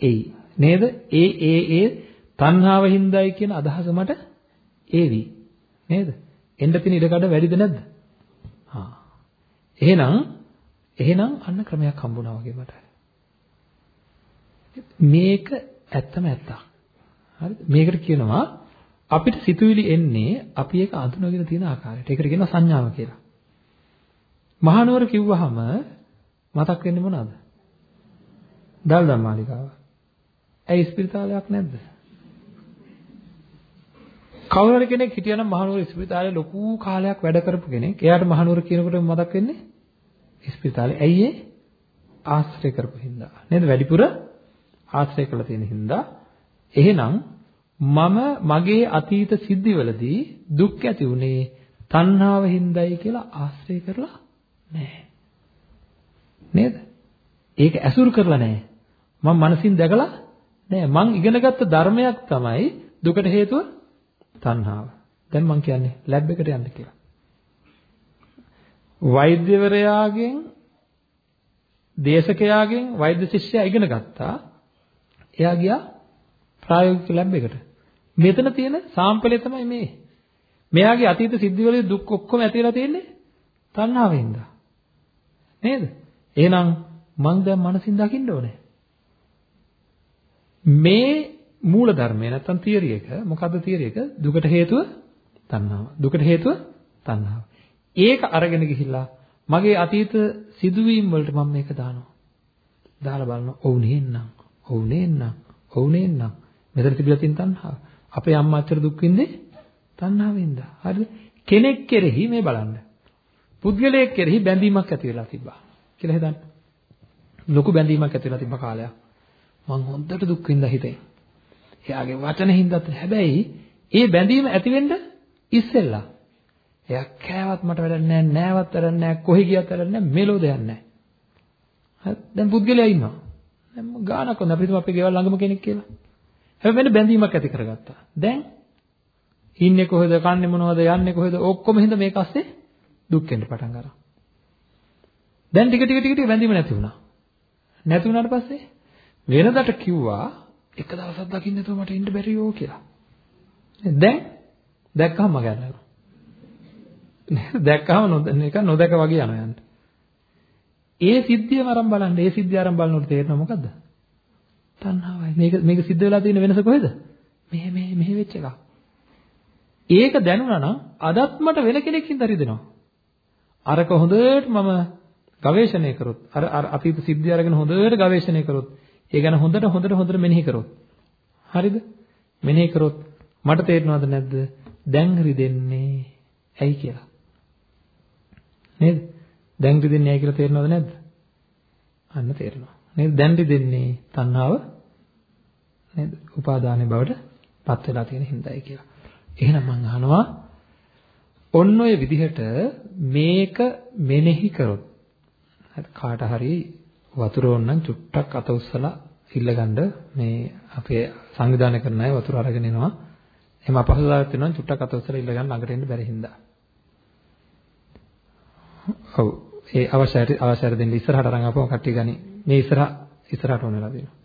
එයි. නේද? ඒ ඒ ඒ තණ්හාව හින්දායි කියන අදහස මට ඒවි. නේද? එන්න තියෙන ඉඩකඩ වැඩිද නැද්ද? හා. එහෙනම් එහෙනම් අන්න ක්‍රමයක් හම්බුණා වගේ මට. මේක ඇත්තම ඇත්තක්. හරිද? මේකට කියනවා අපිට සිතුවිලි එන්නේ අපි ඒක අඳුනගෙන තියෙන ආකාරයට. ඒකට කියනවා සංඥාව කියලා. මහනුවර කිව්වහම මතක් වෙන්නේ මොනවද? දල්දම් මාලිකාව. ඇයි ස්පිරිතාලයක් නැද්ද? කවුරු කෙනෙක් හිටියනම් මහනුවර ස්පිරිතාලේ ලොකු කාලයක් වැඩ කරපු කෙනෙක්. එයාට මහනුවර කියනකොට මතක් වෙන්නේ ඉස්පිරිතාලේ. ඇයි ඒ? ආශ්‍රය කරපු හින්දා. නේද? වැඩිපුර ආශ්‍රය කරලා තියෙන හින්දා. එහෙනම් මම මගේ අතීත සිද්ධිවලදී දුක් ඇති උනේ තණ්හාව හින්දායි කියලා ආශ්‍රය කරලා නැහැ. නේද? ඒක ඇසුරු කරලා නැහැ. මම මනසින් දැකලා නැහැ. මං ඉගෙනගත්ත ධර්මයක් තමයි දුකට හේතුව තණ්හාව. දැන් මං කියන්නේ ලැබ් එකට යන්න කියලා. වෛද්‍යවරයාගෙන් දේශකයාගෙන් වෛද්‍ය ශිෂ්‍යයා ඉගෙන ගත්තා. එයා ගියා ප්‍රායෝගික ලැබ් එකට. මෙතන තියෙන සාම්පලය තමයි මේ. මෙයාගේ අතීත සිද්ධිවල දුක් ඔක්කොම ඇති වෙලා තියෙන්නේ තණ්හාවෙන්ද. නේද? එහෙනම් මං දැන් මනසින් දකින්න ඕනේ. මේ මූල ධර්මය නැත්තම් තියරි එක මොකද්ද තියරි එක? දුකට හේතුව තණ්හාව. දුකට හේතුව තණ්හාව. ඒක අරගෙන ගිහිල්ලා මගේ අතීත සිදුවීම් වලට මම මේක දානවා. දාලා බලනවා. ඔව් නේන්නම්. ඔව් නේන්නම්. ඔව් නේන්නම්. මෙතන තිබිලා තියෙන තණ්හාව. අපේ අම්මා අච්චර දුක් විඳේ තණ්හාවෙන්ද. හරිද? කෙනෙක් කෙරෙහි මේ බලන්න. පුද්ගලයෙක් කෙරෙහි බැඳීමක් ඇති වෙලා තිබ්බා. කියලා හිතන්න. ලොකු බැඳීමක් ඇති වෙලා තිබ්බ කාලයක්. මං හොඳට දුක් විඳා හිතේ. එයාගේ වචන හින්දාත් හැබැයි ඒ බැඳීම ඇති වෙන්න ඉස්සෙල්ලා එයා කෑවත් මට වැඩක් නැහැ නෑවත් වැඩක් නැහැ කොහි ගියත් වැඩක් නැහැ මෙලෝ දෙයක් නැහැ. හරි දැන් පුද්ගලයා ඉන්නවා. දැන් ගානක් වුණා අපිට අපේ ගෙවල් ළඟම කෙනෙක් කියලා. හැබැයි වෙන බැඳීමක් ඇති කරගත්තා. දැන් ඉන්නේ කොහෙද කන්නේ මොනවද යන්නේ කොහෙද ඔක්කොම හින්දා මේක ඇස්සේ දුක් වෙන්න පටන් ගන්නවා. දැන් ටික ටික ටික ටික බැඳීම නැති වුණා. නැති වුණාට පස්සේ වෙනදට කිව්වා එක දවසක් දකින්න නැතුව මට ඉන්න බැරියෝ කියලා. දැන් දැක්කම මග යනවා. දැක්කම නික නොදැක වගේ යනවා යන්න. ඒ සිද්ධියම අරන් බලන්න. ඒ සිද්ධිය අරන් බලනකොට තේරෙනවා මොකද්ද? තණ්හාවයි. මේක මේක සිද්ධ වෙලා තියෙන වෙනස කොහෙද? මෙහෙ මෙහෙ මෙහෙ වෙච්ච එක. ඒක දැනුණා නම් අදත් මට වෙන කෙනෙක්කින් දරිදෙනවා. අරක හොඳට මම ගවේෂණය කරොත් අර අර අතීත සිද්ධිය අරගෙන හොඳට ගවේෂණය කරොත් ඒ ගැන හොඳට හොඳට හොඳට මෙනෙහි කරොත් හරිද? මෙනෙහි කරොත් මට තේරෙනවද නැද්ද? දැන් රිදෙන්නේ ඇයි කියලා. නේද? දැන් රිදෙන්නේ ඇයි කියලා තේරෙනවද නැද්ද? අන්න තේරෙනවා. නේද? දැන් රිදෙන්නේ තණ්හාව නේද? උපාදානයේ බවට පත් වෙලා තියෙන හින්දායි කියලා. එහෙනම් මම අහනවා ඔන්න ඔය විදිහට මේක මෙනෙහි කරොත් කාට හරි වතුර ඕනනම් චුට්ටක් අත උස්සලා ඉල්ලගන්න මේ අපේ සංවිධානය කරන අය වතුර අරගෙන එනවා. එහෙම අපහසුතාවයක් වෙනවා චුට්ටක් අත උස්සලා ඉල්ලගන්න ළඟට එන්න බැරි හින්දා. ඔව් ඒ අවශ්‍යයට අවශ්‍යයට දෙන්න ඉස්සරහට අරන් ආපුවම කට්ටිය ගනි. මේ ඉස්සරහ ඉස්සරහට ඕන වෙලා තියෙනවා.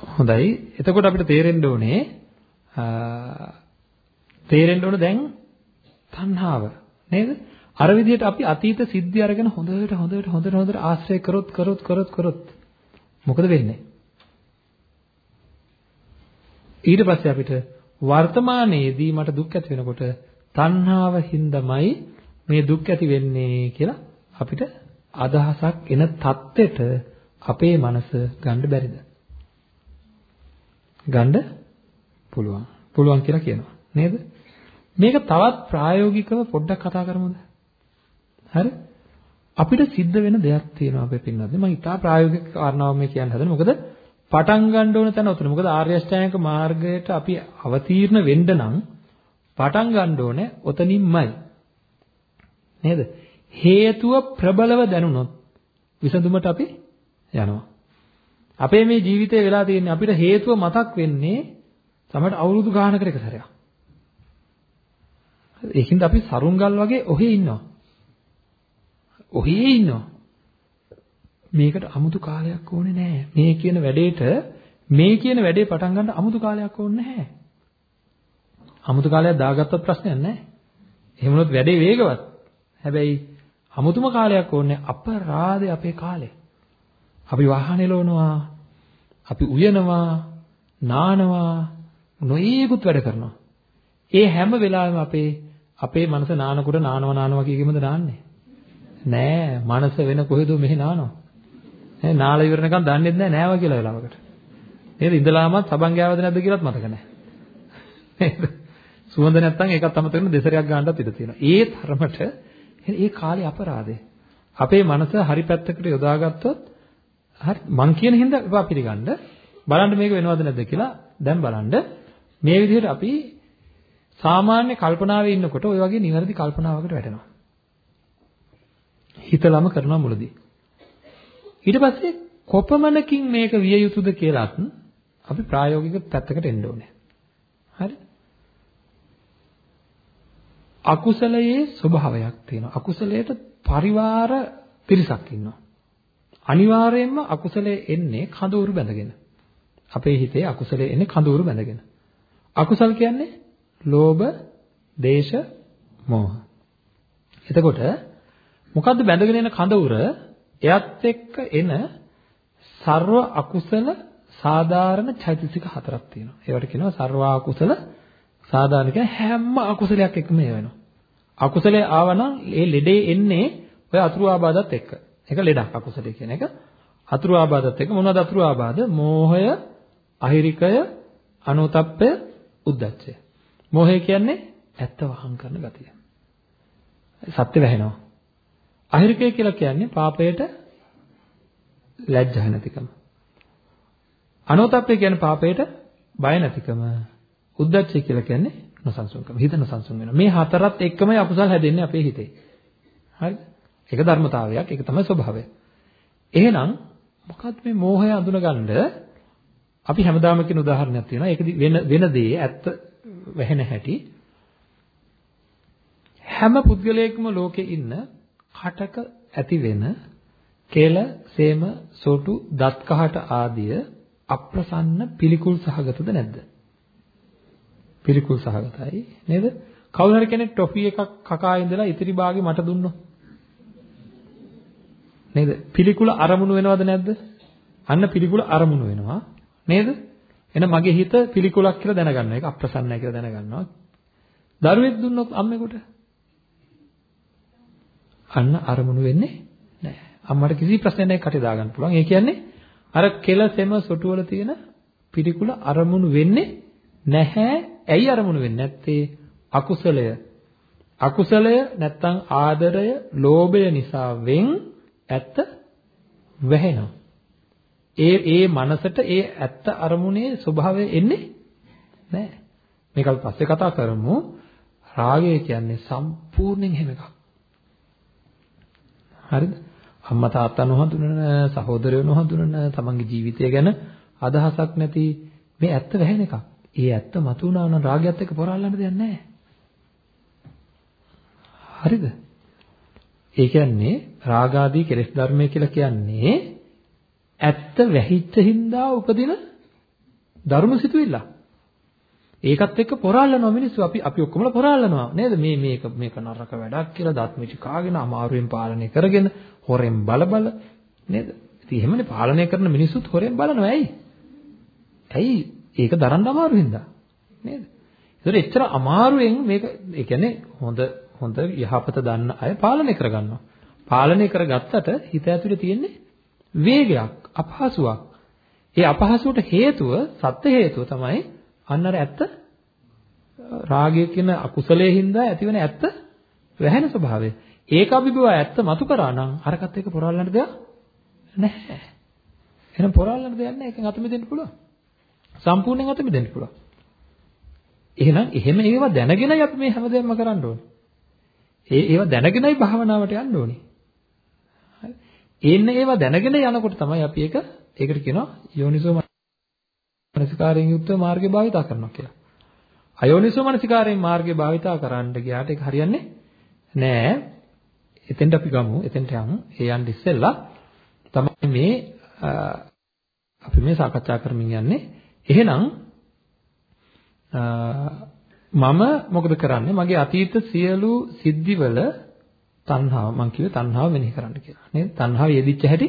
හොඳයි. එතකොට අපිට තේරෙන්න ඕනේ තේරෙන්න ඕන දැන් තණ්හාව නේද? අර විදිහට අපි අතීත සිද්ධි අරගෙන හොඳට හොඳට හොඳට හොඳට ආශ්‍රය කරොත් කරොත් කරොත් කරොත් මොකද වෙන්නේ? ඊට පස්සේ අපිට වර්තමානයේදී මට දුක් ඇති වෙනකොට තණ්හාව හින්දාමයි මේ දුක් ඇති වෙන්නේ කියලා අපිට අදහසක් එන தත්ත්වෙට අපේ මනස ගන්න බැරිද? ගන්න පුළුවන්. පුළුවන් කියලා කියනවා. නේද? මේක තවත් ප්‍රායෝගිකව පොඩ්ඩක් කතා කරමුද? හරි? අපිට සිද්ධ වෙන දෙයක් තියෙනවා අපේ පින්නත්. මම ඉතා ප්‍රායෝගික කාරණාවක් මේ කියන්න හදන්නේ. මොකද පටන් ගන්න ඕන තැන උතන. මොකද ආර්ය අෂ්ටාංගික මාර්ගයට අපි අවතීර්ණ වෙන්න නම් පටන් ගන්න ඕනේ ඔතනින්මයි. නේද? හේතුව ප්‍රබලව දැනුනොත් විසඳුමට අපි යනවා. අපේ මේ ජීවිතේ වෙලා තියෙන්නේ අපිට හේතුව මතක් වෙන්නේ තමයි අවුරුදු ගානකට එක සැරයක්. ඒකින්ද අපි සරුංගල් වගේ ඔහේ ඉන්නවා. ඔහේ ඉන්නවා. මේකට 아무තු කාලයක් ඕනේ නැහැ. මේ කියන වැඩේට මේ කියන වැඩේ පටන් ගන්න 아무තු කාලයක් ඕනේ නැහැ. 아무තු කාලයක් දාගත්තත් ප්‍රශ්නයක් නැහැ. එහෙම වුණොත් වැඩේ වේගවත්. හැබැයි 아무තුම කාලයක් ඕනේ අපරාධේ අපේ කාලේ. අපි වාහනේ ලෝනවා. අපි උයනවා, නානවා, නොයේකුත් වැඩ කරනවා. ඒ හැම වෙලාවෙම අපේ අපේ මනස නානකොට නානව නානවා කියගෙමද නාන්නේ? නෑ, මනස වෙන කොහෙද මෙහි නානවා. නේ නාල ඉවරනකම් දන්නේ නැහැ නෑවා කියලා වෙලාවකට. නේද? ඉඳලාමත් සබන් ගෑවද නැද්ද කියලාත් මතක නැහැ. නේද? සුවඳ නැත්තම් ඒකත් අමතක කරන දෙසරයක් ගන්නත් ඉඩ තියෙනවා. ඒ තරමට ඒ කාලේ අපරාධය. අපේ මනස හරි පැත්තකට යොදාගත්තොත් හරි මං කියන හින්දා එපා පිළිගන්න. බලන්න මේක වෙනවද නැද්ද කියලා දැන් බලන්න. මේ විදිහට අපි සාමාන්‍ය කල්පනාවේ ඉන්නකොට ওই වගේ නිවැරදි කල්පනාවකට වැටෙනවා. හිතලම කරනවා මුලදී. ඊට පස්සේ කොපමණකින් මේක විය යුතුද කියලාත් අපි ප්‍රායෝගික පැත්තකට එන්න ඕනේ. හරි? අකුසලයේ ස්වභාවයක් තියෙනවා. අකුසලයට පරිවාර පිරිසක් ඉන්නවා. අනිවාර්යයෙන්ම අකුසලයේ එන්නේ කඳවුරු බැඳගෙන. අපේ හිතේ අකුසලයේ එන්නේ කඳවුරු බැඳගෙන. අකුසල් කියන්නේ ලෝභ, දේශ, මෝහ. එතකොට මොකද්ද බැඳගෙන එන කඳවුර? එයත් එක්ක එන ਸਰව අකුසල සාධාරණ චෛතසික හතරක් තියෙනවා. ඒවට කියනවා ਸਰවා අකුසල සාධාරණ කියන්නේ හැම අකුසලයක් එකම වෙනවා. අකුසලයේ ආවනම් ඒ ලෙඩේ එන්නේ ඔය අතුරු ආබාධات එක්ක. ඒක ලෙඩක් අකුසලයේ කියන එක. අතුරු ආබාධත් එක්ක මොනවද අතුරු ආබාධ? මෝහය, අහිරිකය, අනුතප්පය, උද්දච්චය. මෝහය කියන්නේ ඇත්ත වහං කරන ගතිය. සත්‍ය වැහෙනවා. අහිරිකය කියලා කියන්නේ පාපයට ලැජ්ජා නැතිකම. අනෝතප්පය කියන්නේ පාපයට බය නැතිකම. උද්දච්චය කියලා කියන්නේ නොසන්සුන්කම. හිත නොසන්සුන් වෙනවා. මේ හතරත් එක්කමයි අකුසල් හැදෙන්නේ අපේ හිතේ. හරිද? ඒක ධර්මතාවයක්. ඒක තමයි ස්වභාවය. එහෙනම් මොකක්ද මේ මෝහය අඳුනගන්න අපි හැමදාම කියන උදාහරණයක් තියෙනවා. ඒක වෙන වෙන දේ ඇත්ත වැහෙන හැටි හැම පුද්ගලයෙක්ම ලෝකේ ඉන්න කටක ඇති වෙන කෙල, සේම, සොටු, දත් කහට ආදිය අප්‍රසන්න පිළිකුල් සහගතද නැද්ද? පිළිකුල් සහගතයි නේද? කවුරු හරි කෙනෙක් ටොෆි එකක් කකා ඉඳලා ඉතිරි භාගෙ මට දුන්නොත් නේද? පිළිකුල අරමුණු වෙනවද නැද්ද? අන්න පිළිකුල අරමුණු වෙනවා නේද? එහෙනම් මගේ හිත පිළිකුලක් කියලා දැනගන්නවා. ඒක අප්‍රසන්නයි කියලා දැනගන්නවා. දරුවෙක් දුන්නොත් අම්මෙකුට අන්න අරමුණු වෙන්නේ නැහැ. අම්මට කිසි ප්‍රශ්නයක් නැහැ කටේ දාගන්න පුළුවන්. ඒ කියන්නේ අර කෙල සෙම සොටු වල තියෙන පිළිකුල අරමුණු වෙන්නේ නැහැ. ඇයි අරමුණු වෙන්නේ නැත්තේ? අකුසලය. අකුසලය නැත්තම් ආදරය, ලෝභය නිසා වෙන් ඇත්ත වැහෙනවා. ඒ ඒ මනසට ඒ ඇත්ත අරමුණේ ස්වභාවය එන්නේ නැහැ. මේක අපි පස්සේ කතා කරමු. රාගය කියන්නේ සම්පූර්ණයෙන් හැම එකක්. හරිද? අම්මා තාත්තා නොහඳුනන, සහෝදරයෝ නොහඳුනන, තමන්ගේ ජීවිතය ගැන අදහසක් නැති මේ ඇත්ත වැහෙන එකක්. ඒ ඇත්ත මතුණා නම් රාගයත් එක්ක පොරාලන්න දෙයක් නැහැ. හරිද? ඒ කියන්නේ රාගාදී කෙලෙස් ධර්මය කියලා කියන්නේ ඇත්ත වැහිච්ච හින්දා උපදින ධර්ම සිතුවිල්ල. ඒකත් එක්ක පොරාලනවා මිනිස්සු. අපි අපි ඔක්කොමලා පොරාලනවා. නේද? මේ මේක මේක නරක වැඩක් කියලා දත් මිචි කාගෙන අමාරුවෙන් පාලනය කරගෙන හොරෙන් බල බල නේද? ඉතින් එහෙමනේ පාලනය කරන මිනිස්සුත් හොරෙන් බලනවා. ඇයි? ඇයි? ඒක දරන්න අමාරු හින්දා. නේද? ඒතර එච්චර අමාරුවෙන් මේක ඒ කියන්නේ හොඳ හොඳ යහපත දන්න අය පාලනය කරගන්නවා. පාලනය කරගත්තට හිත ඇතුලේ තියෙන්නේ වේගයක්, අපහසුාවක්. ඒ අපහසුවට හේතුව, සත්‍ය හේතුව තමයි අන්න අර ඇත්ත රාගය කියන අකුසලයේ හින්දා ඇතිවෙන ඇත්ත වැහෙන ස්වභාවය. ඒක අභිභව ඇත්ත මතු කරා නම් අරකට එක පොරාලන්න දෙයක් නැහැ. එහෙනම් පොරාලන්න දෙයක් නැහැ. එකෙන් අත මෙදෙන්න පුළුවන්. සම්පූර්ණයෙන් අත මෙදෙන්න පුළුවන්. එහෙනම් එහෙම ඒවා දැනගෙනයි අපි මේ හැමදේම කරන්න ඕනේ. ඒ ඒව දැනගෙනයි භාවනාවට යන්න ඕනේ. හරි. එන්න ඒව දැනගෙන යනකොට තමයි අපි ඒක ඒකට කියනවා යෝනිසෝ මනසිකාරයෙන් යුක්ත මාර්ගය භාවිතා කරනවා කියලා. අයෝනිසෝ මනසිකාරයෙන් මාර්ගය භාවිතා කරන්න ගියාට ඒක හරියන්නේ නෑ. එතෙන්ට අපි ගමු. එතෙන්ට යමු. ඒ යන්න ඉස්සෙල්ලා තමයි මේ අපි මේ සාකච්ඡා කරමින් යන්නේ. එහෙනම් මම මොකද කරන්නේ? මගේ අතීත සියලු සිද්ධිවල තණ්හාව මම කිව්වේ තණ්හාව මෙනෙහි කරන්න කියලා. නේද? තණ්හාව යෙදිච්ච හැටි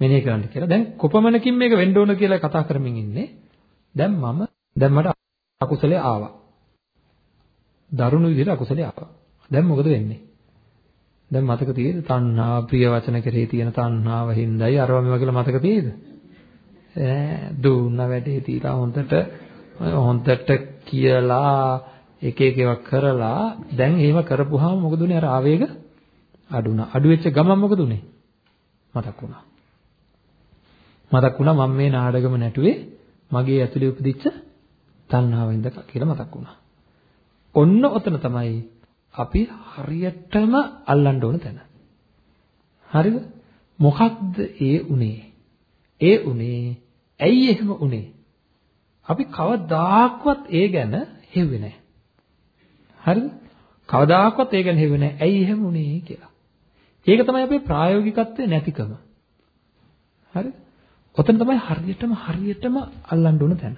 මෙනෙහි කරන්න කියලා. දැන් කොපමණකින් මේක වෙන්න ඕන කියලා කතා කරමින් ඉන්නේ? දැන් මම දැන් මට අකුසලයේ ආවා. දරුණු විදිහට අකුසලයේ ආවා. දැන් මොකද වෙන්නේ? දැන් මතක තියෙද? තණ්හා ප්‍රිය වචන කෙරෙහි තියෙන තණ්හාව හින්දායි අරව මේවා කියලා මතක තියෙද? ඈ දුන්න වැඩේ තියලා හොඳට හොඳට කියලා එක එක ඒවා කරලා දැන් ඒව කරපුවාම මොකද උනේ අර ආවේග අඩු වුණා. අඩු වෙච්ච ගමන් මොකද උනේ? මතක් වුණා. මතක් වුණා මම මේ නාඩගම නැටුවේ මගේ ඇතුලේ උපදිච්ච තණ්හාවෙන්ද කියලා මතක් වුණා. ඔන්න ඔතන තමයි අපි හරියටම අල්ලන්න ඕන තැන. හරිද? මොකක්ද ඒ උනේ? ඒ උනේ ඇයි එහෙම උනේ? අපි කවදාක්වත් ඒ ගැන හෙව්වේ නැහැ. හරිද? කවදාකවත් ඒ ගැන හෙව්වේ නැහැ. ඇයි එහෙම උනේ කියලා. ඒක තමයි අපේ ප්‍රායෝගිකත්වයේ නැතිකම. හරිද? ඔතන තමයි හරියටම හරියටම අල්ලන්න ඕන තැන.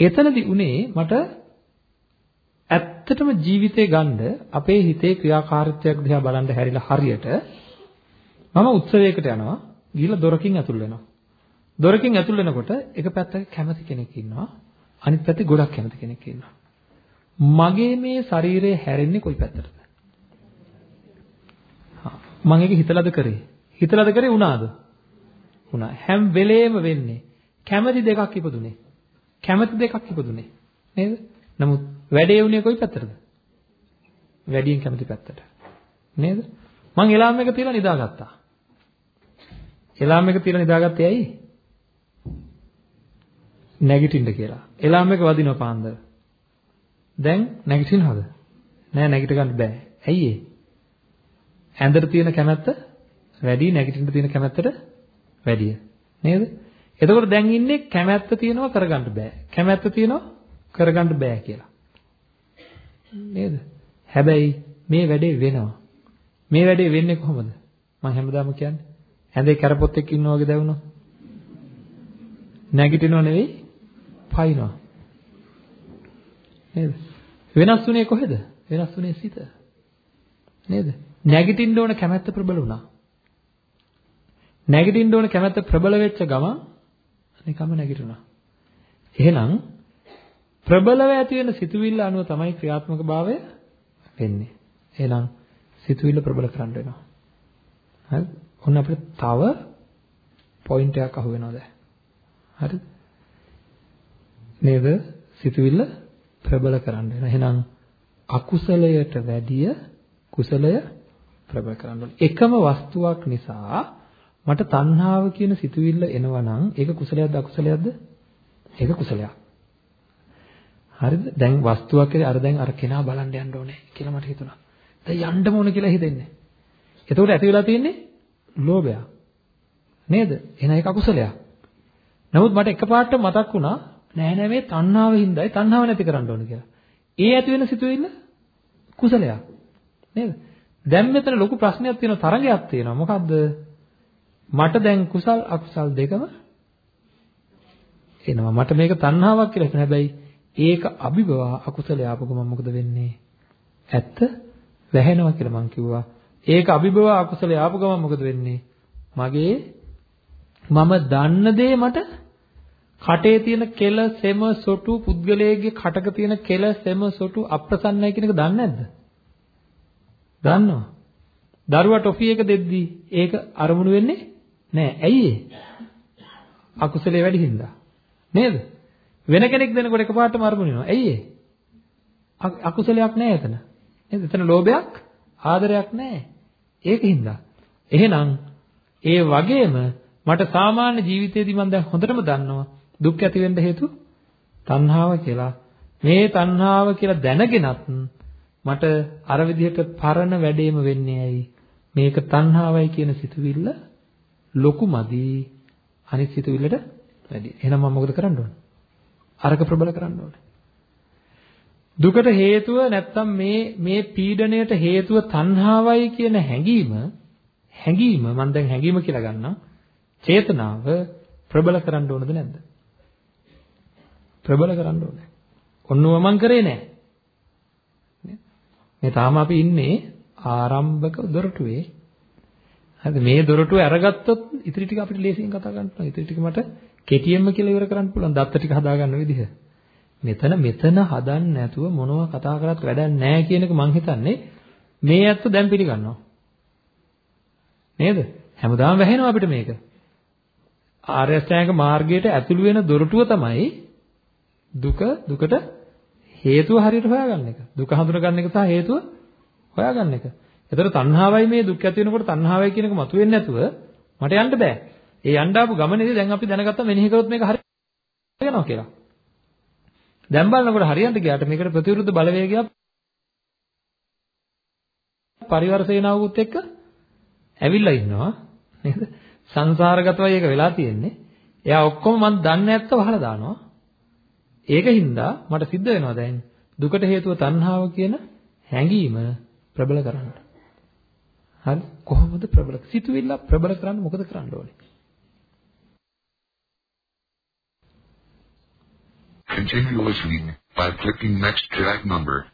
එතනදී උනේ මට ඇත්තටම ජීවිතේ ගන්න අපේ හිතේ ක්‍රියාකාරීත්වයක් දිහා බලන්න හැරිලා හරියට මම උත්සවයකට යනවා ගිහලා දොරකින් ඇතුල් වෙනවා. දොරකින් ඇතුල් වෙනකොට එක පැත්තක කැමති කෙනෙක් ඉන්නවා අනිත් පැත්තේ ගොඩක් කැමති කෙනෙක් ඉන්නවා. මගේ මේ ශරීරය හැරෙන්නේ කොයි පැත්තටද? මම ඒක හිතලාද කරේ? හිතලාද කරේ වුණාද? වුණා. හැම වෙලේම වෙන්නේ කැමැති දෙකක් ඉපදුනේ. කැමැති දෙකක් ඉපදුනේ. නේද? නමුත් වැඩේ උනේ කොයි පැත්තටද? වැඩියෙන් කැමති පැත්තට. නේද? මං එලාම් එක තියලා නිදාගත්තා. එලාම් එක තියලා නිදාගත්තේ ඇයි? නැගිටින්න කියලා. එලාම් එක වදිනවා පාන්දර. දැන් නැගිටිනවද? නෑ නැගිට ගන්න බෑ. ඇයි ඒ? ඇඳට තියෙන කැමැත්ත වැඩි නැගිටින්න තියෙන කැමැත්තට වැඩිය. නේද? එතකොට දැන් ඉන්නේ කැමැත්ත තියෙනවා කරගන්න බෑ. කැමැත්ත තියෙනවා කරගන්න බෑ කියලා. නේද? හැබැයි මේ වැඩේ වෙනවා. මේ වැඩේ වෙන්නේ කොහොමද? මම හැමදාම කියන්නේ. ඇඳේ කරපොත් එක්ක ඉන්නා වගේ දැවුණා. නැගිටිනව නෙවෙයි, පයින්නවා. නේද? වෙනස් වුණේ කොහෙද? වෙනස් වුණේ සිත. නේද? නැගිටින්න ඕන කැමැත්ත ප්‍රබල වුණා. නැගිටින්න ඕන කැමැත්ත ප්‍රබල වෙච්ච ගමන් නිකම්ම නැගිටුණා. එහෙනම් ප්‍රබලව ඇති වෙන සිතුවිල්ල අනුව තමයි ක්‍රියාත්මක භාවය වෙන්නේ. එහෙනම් සිතුවිල්ල ප්‍රබල කරන්න වෙනවා. හරි? ඔන්න අපිට තව පොයින්ට් එකක් අහු වෙනවා දැන්. හරිද? නේද? සිතුවිල්ල ප්‍රබල කරන්න වෙනවා. එහෙනම් අකුසලයට වැඩිය කුසලය ප්‍රබල කරන්න ඕනේ. එකම වස්තුවක් නිසා මට තණ්හාව කියන සිතුවිල්ල එනවා නම් ඒක කුසලයක්ද අකුසලයක්ද? ඒක කුසලයක්. හරිද? දැන් වස්තුවක් කියලා අර දැන් අර කෙනා බලන්න යන්න ඕනේ කියලා මට හිතුණා. දැන් යන්න ඕන කියලා හිතෙන්නේ. එතකොට ඇති වෙලා තියෙන්නේ ලෝභය. නේද? එහෙනම් ඒක අකුසලයක්. නමුත් මට එකපාරට මතක් වුණා නෑ නෑ මේ තණ්හාව හින්දායි තණ්හාව නැති කරන්න ඕන කියලා. ඒ ඇති වෙන සිතුවිල්ල කුසලයක්. නේද? දැන් මෙතන ලොකු ප්‍රශ්නයක් තියෙනවා තරගයක් තියෙනවා. මොකද්ද? මට දැන් කුසල් අකුසල් දෙකම එනවා. මට මේක තණ්හාවක් කියලා හිතන හැබැයි ඒක අභිභව අකුසලයේ ආපු ගමන් මොකද වෙන්නේ? ඇත්ත වැහෙනවා කියලා මං කිව්වා. ඒක අභිභව අකුසලයේ ආපු ගමන් මොකද වෙන්නේ? මගේ මම දන්න දේ මට කටේ තියෙන කෙල සෙම සොටු පුද්ගලයෙක්ගේ කටක තියෙන කෙල සෙම සොටු අප්‍රසන්නයි කියන එක දන්නේ නැද්ද? දන්නවා. දරුවා ටොෆි එක දෙද්දී ඒක අරමුණු වෙන්නේ නැහැ. ඇයි ඒ? අකුසලයේ වැඩි හින්දා. නේද? වෙන කෙනෙක් දෙනකොට එකපාරටම අරමුණු වෙනවා. ඇයි ඒ? අකුසලයක් නැහැ එතන. නේද? එතන ලෝභයක්, ආදරයක් නැහැ. ඒකින්ද. එහෙනම් ඒ වගේම මට සාමාන්‍ය ජීවිතේදී මම දැන් හොඳටම දන්නවා දුක් ඇති වෙන්න හේතු තණ්හාව කියලා. මේ තණ්හාව කියලා දැනගෙනත් මට අර විදිහට පරණ වැඩේම වෙන්නේ ඇයි? මේක තණ්හාවයි කියන සිතුවිල්ල ලොකු මදි අනිත් සිතුවිල්ලට වැඩි. එහෙනම් මම මොකද කරන්න ඕන? අරක ප්‍රබල කරන්න ඕනේ. දුකට හේතුව නැත්තම් මේ මේ පීඩණයට හේතුව තණ්හාවයි කියන හැඟීම හැඟීම මම දැන් හැඟීම කියලා ගන්නම්. චේතනාව ප්‍රබල කරන්න ඕනද නැද්ද? ප්‍රබල කරන්න ඕනේ. ඔන්නව මං කරේ නෑ. මේ තාම අපි ඉන්නේ ආරම්භක දොරටුවේ. හරිද? මේ දොරටුව අරගත්තොත් ඉතිරි ටික අපිට ලේසියෙන් කතා කරන්න පුළුවන්. ඉතිරි ටික මට කෙටියෙන්ම කියලා ඉවර කරන්න පුළුවන්. දත්ත ටික හදා ගන්න විදිහ. මෙතන මෙතන හදන්න නැතුව මොනවා කතා කරත් වැඩක් නැහැ කියන එක මං හිතන්නේ මේ ඇත්ත දැන් පිළිගන්නවා. නේද? හැමදාම වැහෙනවා අපිට මේක. ආර්ය අෂ්ටාංග මාර්ගයට ඇතුළු වෙන දොරටුව තමයි දුක දුකට හේතුව හරියට හොයාගන්න එක. දුක හඳුනගන්න එක සහ හේතුව හොයාගන්න එක. ඒතර තණ්හාවයි මේ දුක් ඇති වෙනකොට තණ්හාවයි කියන එක මතුවෙන්නේ නැතුව මට යන්න බෑ. ඒ යන්න ආපු ගමනේදී දැන් අපි දැනගත්තා මෙනෙහි කරොත් මේක හරි වෙනවා කියලා. දැන් බලනකොට හරියන්ට ගියාට මේකට ප්‍රතිවිරුද්ධ බලවේගයක් පරිවර සේනාවකුත් එක්ක ඇවිල්ලා ඉන්නවා නේද? සංසාරගතවයි ඒක වෙලා තියෙන්නේ. එයා ඔක්කොම මන් දන්නේ නැත්ත වහලා දානවා. ඒකින්ද මට සිද්ධ වෙනවා දැන් දුකට හේතුව තණ්හාව කියන හැඟීම ප්‍රබල කරන්න. හරි කොහොමද ප්‍රබල? සිතුවිල්ල ප්‍රබල කරන්න මොකද කරන්න ඕනේ? Continue listening by clicking next track number.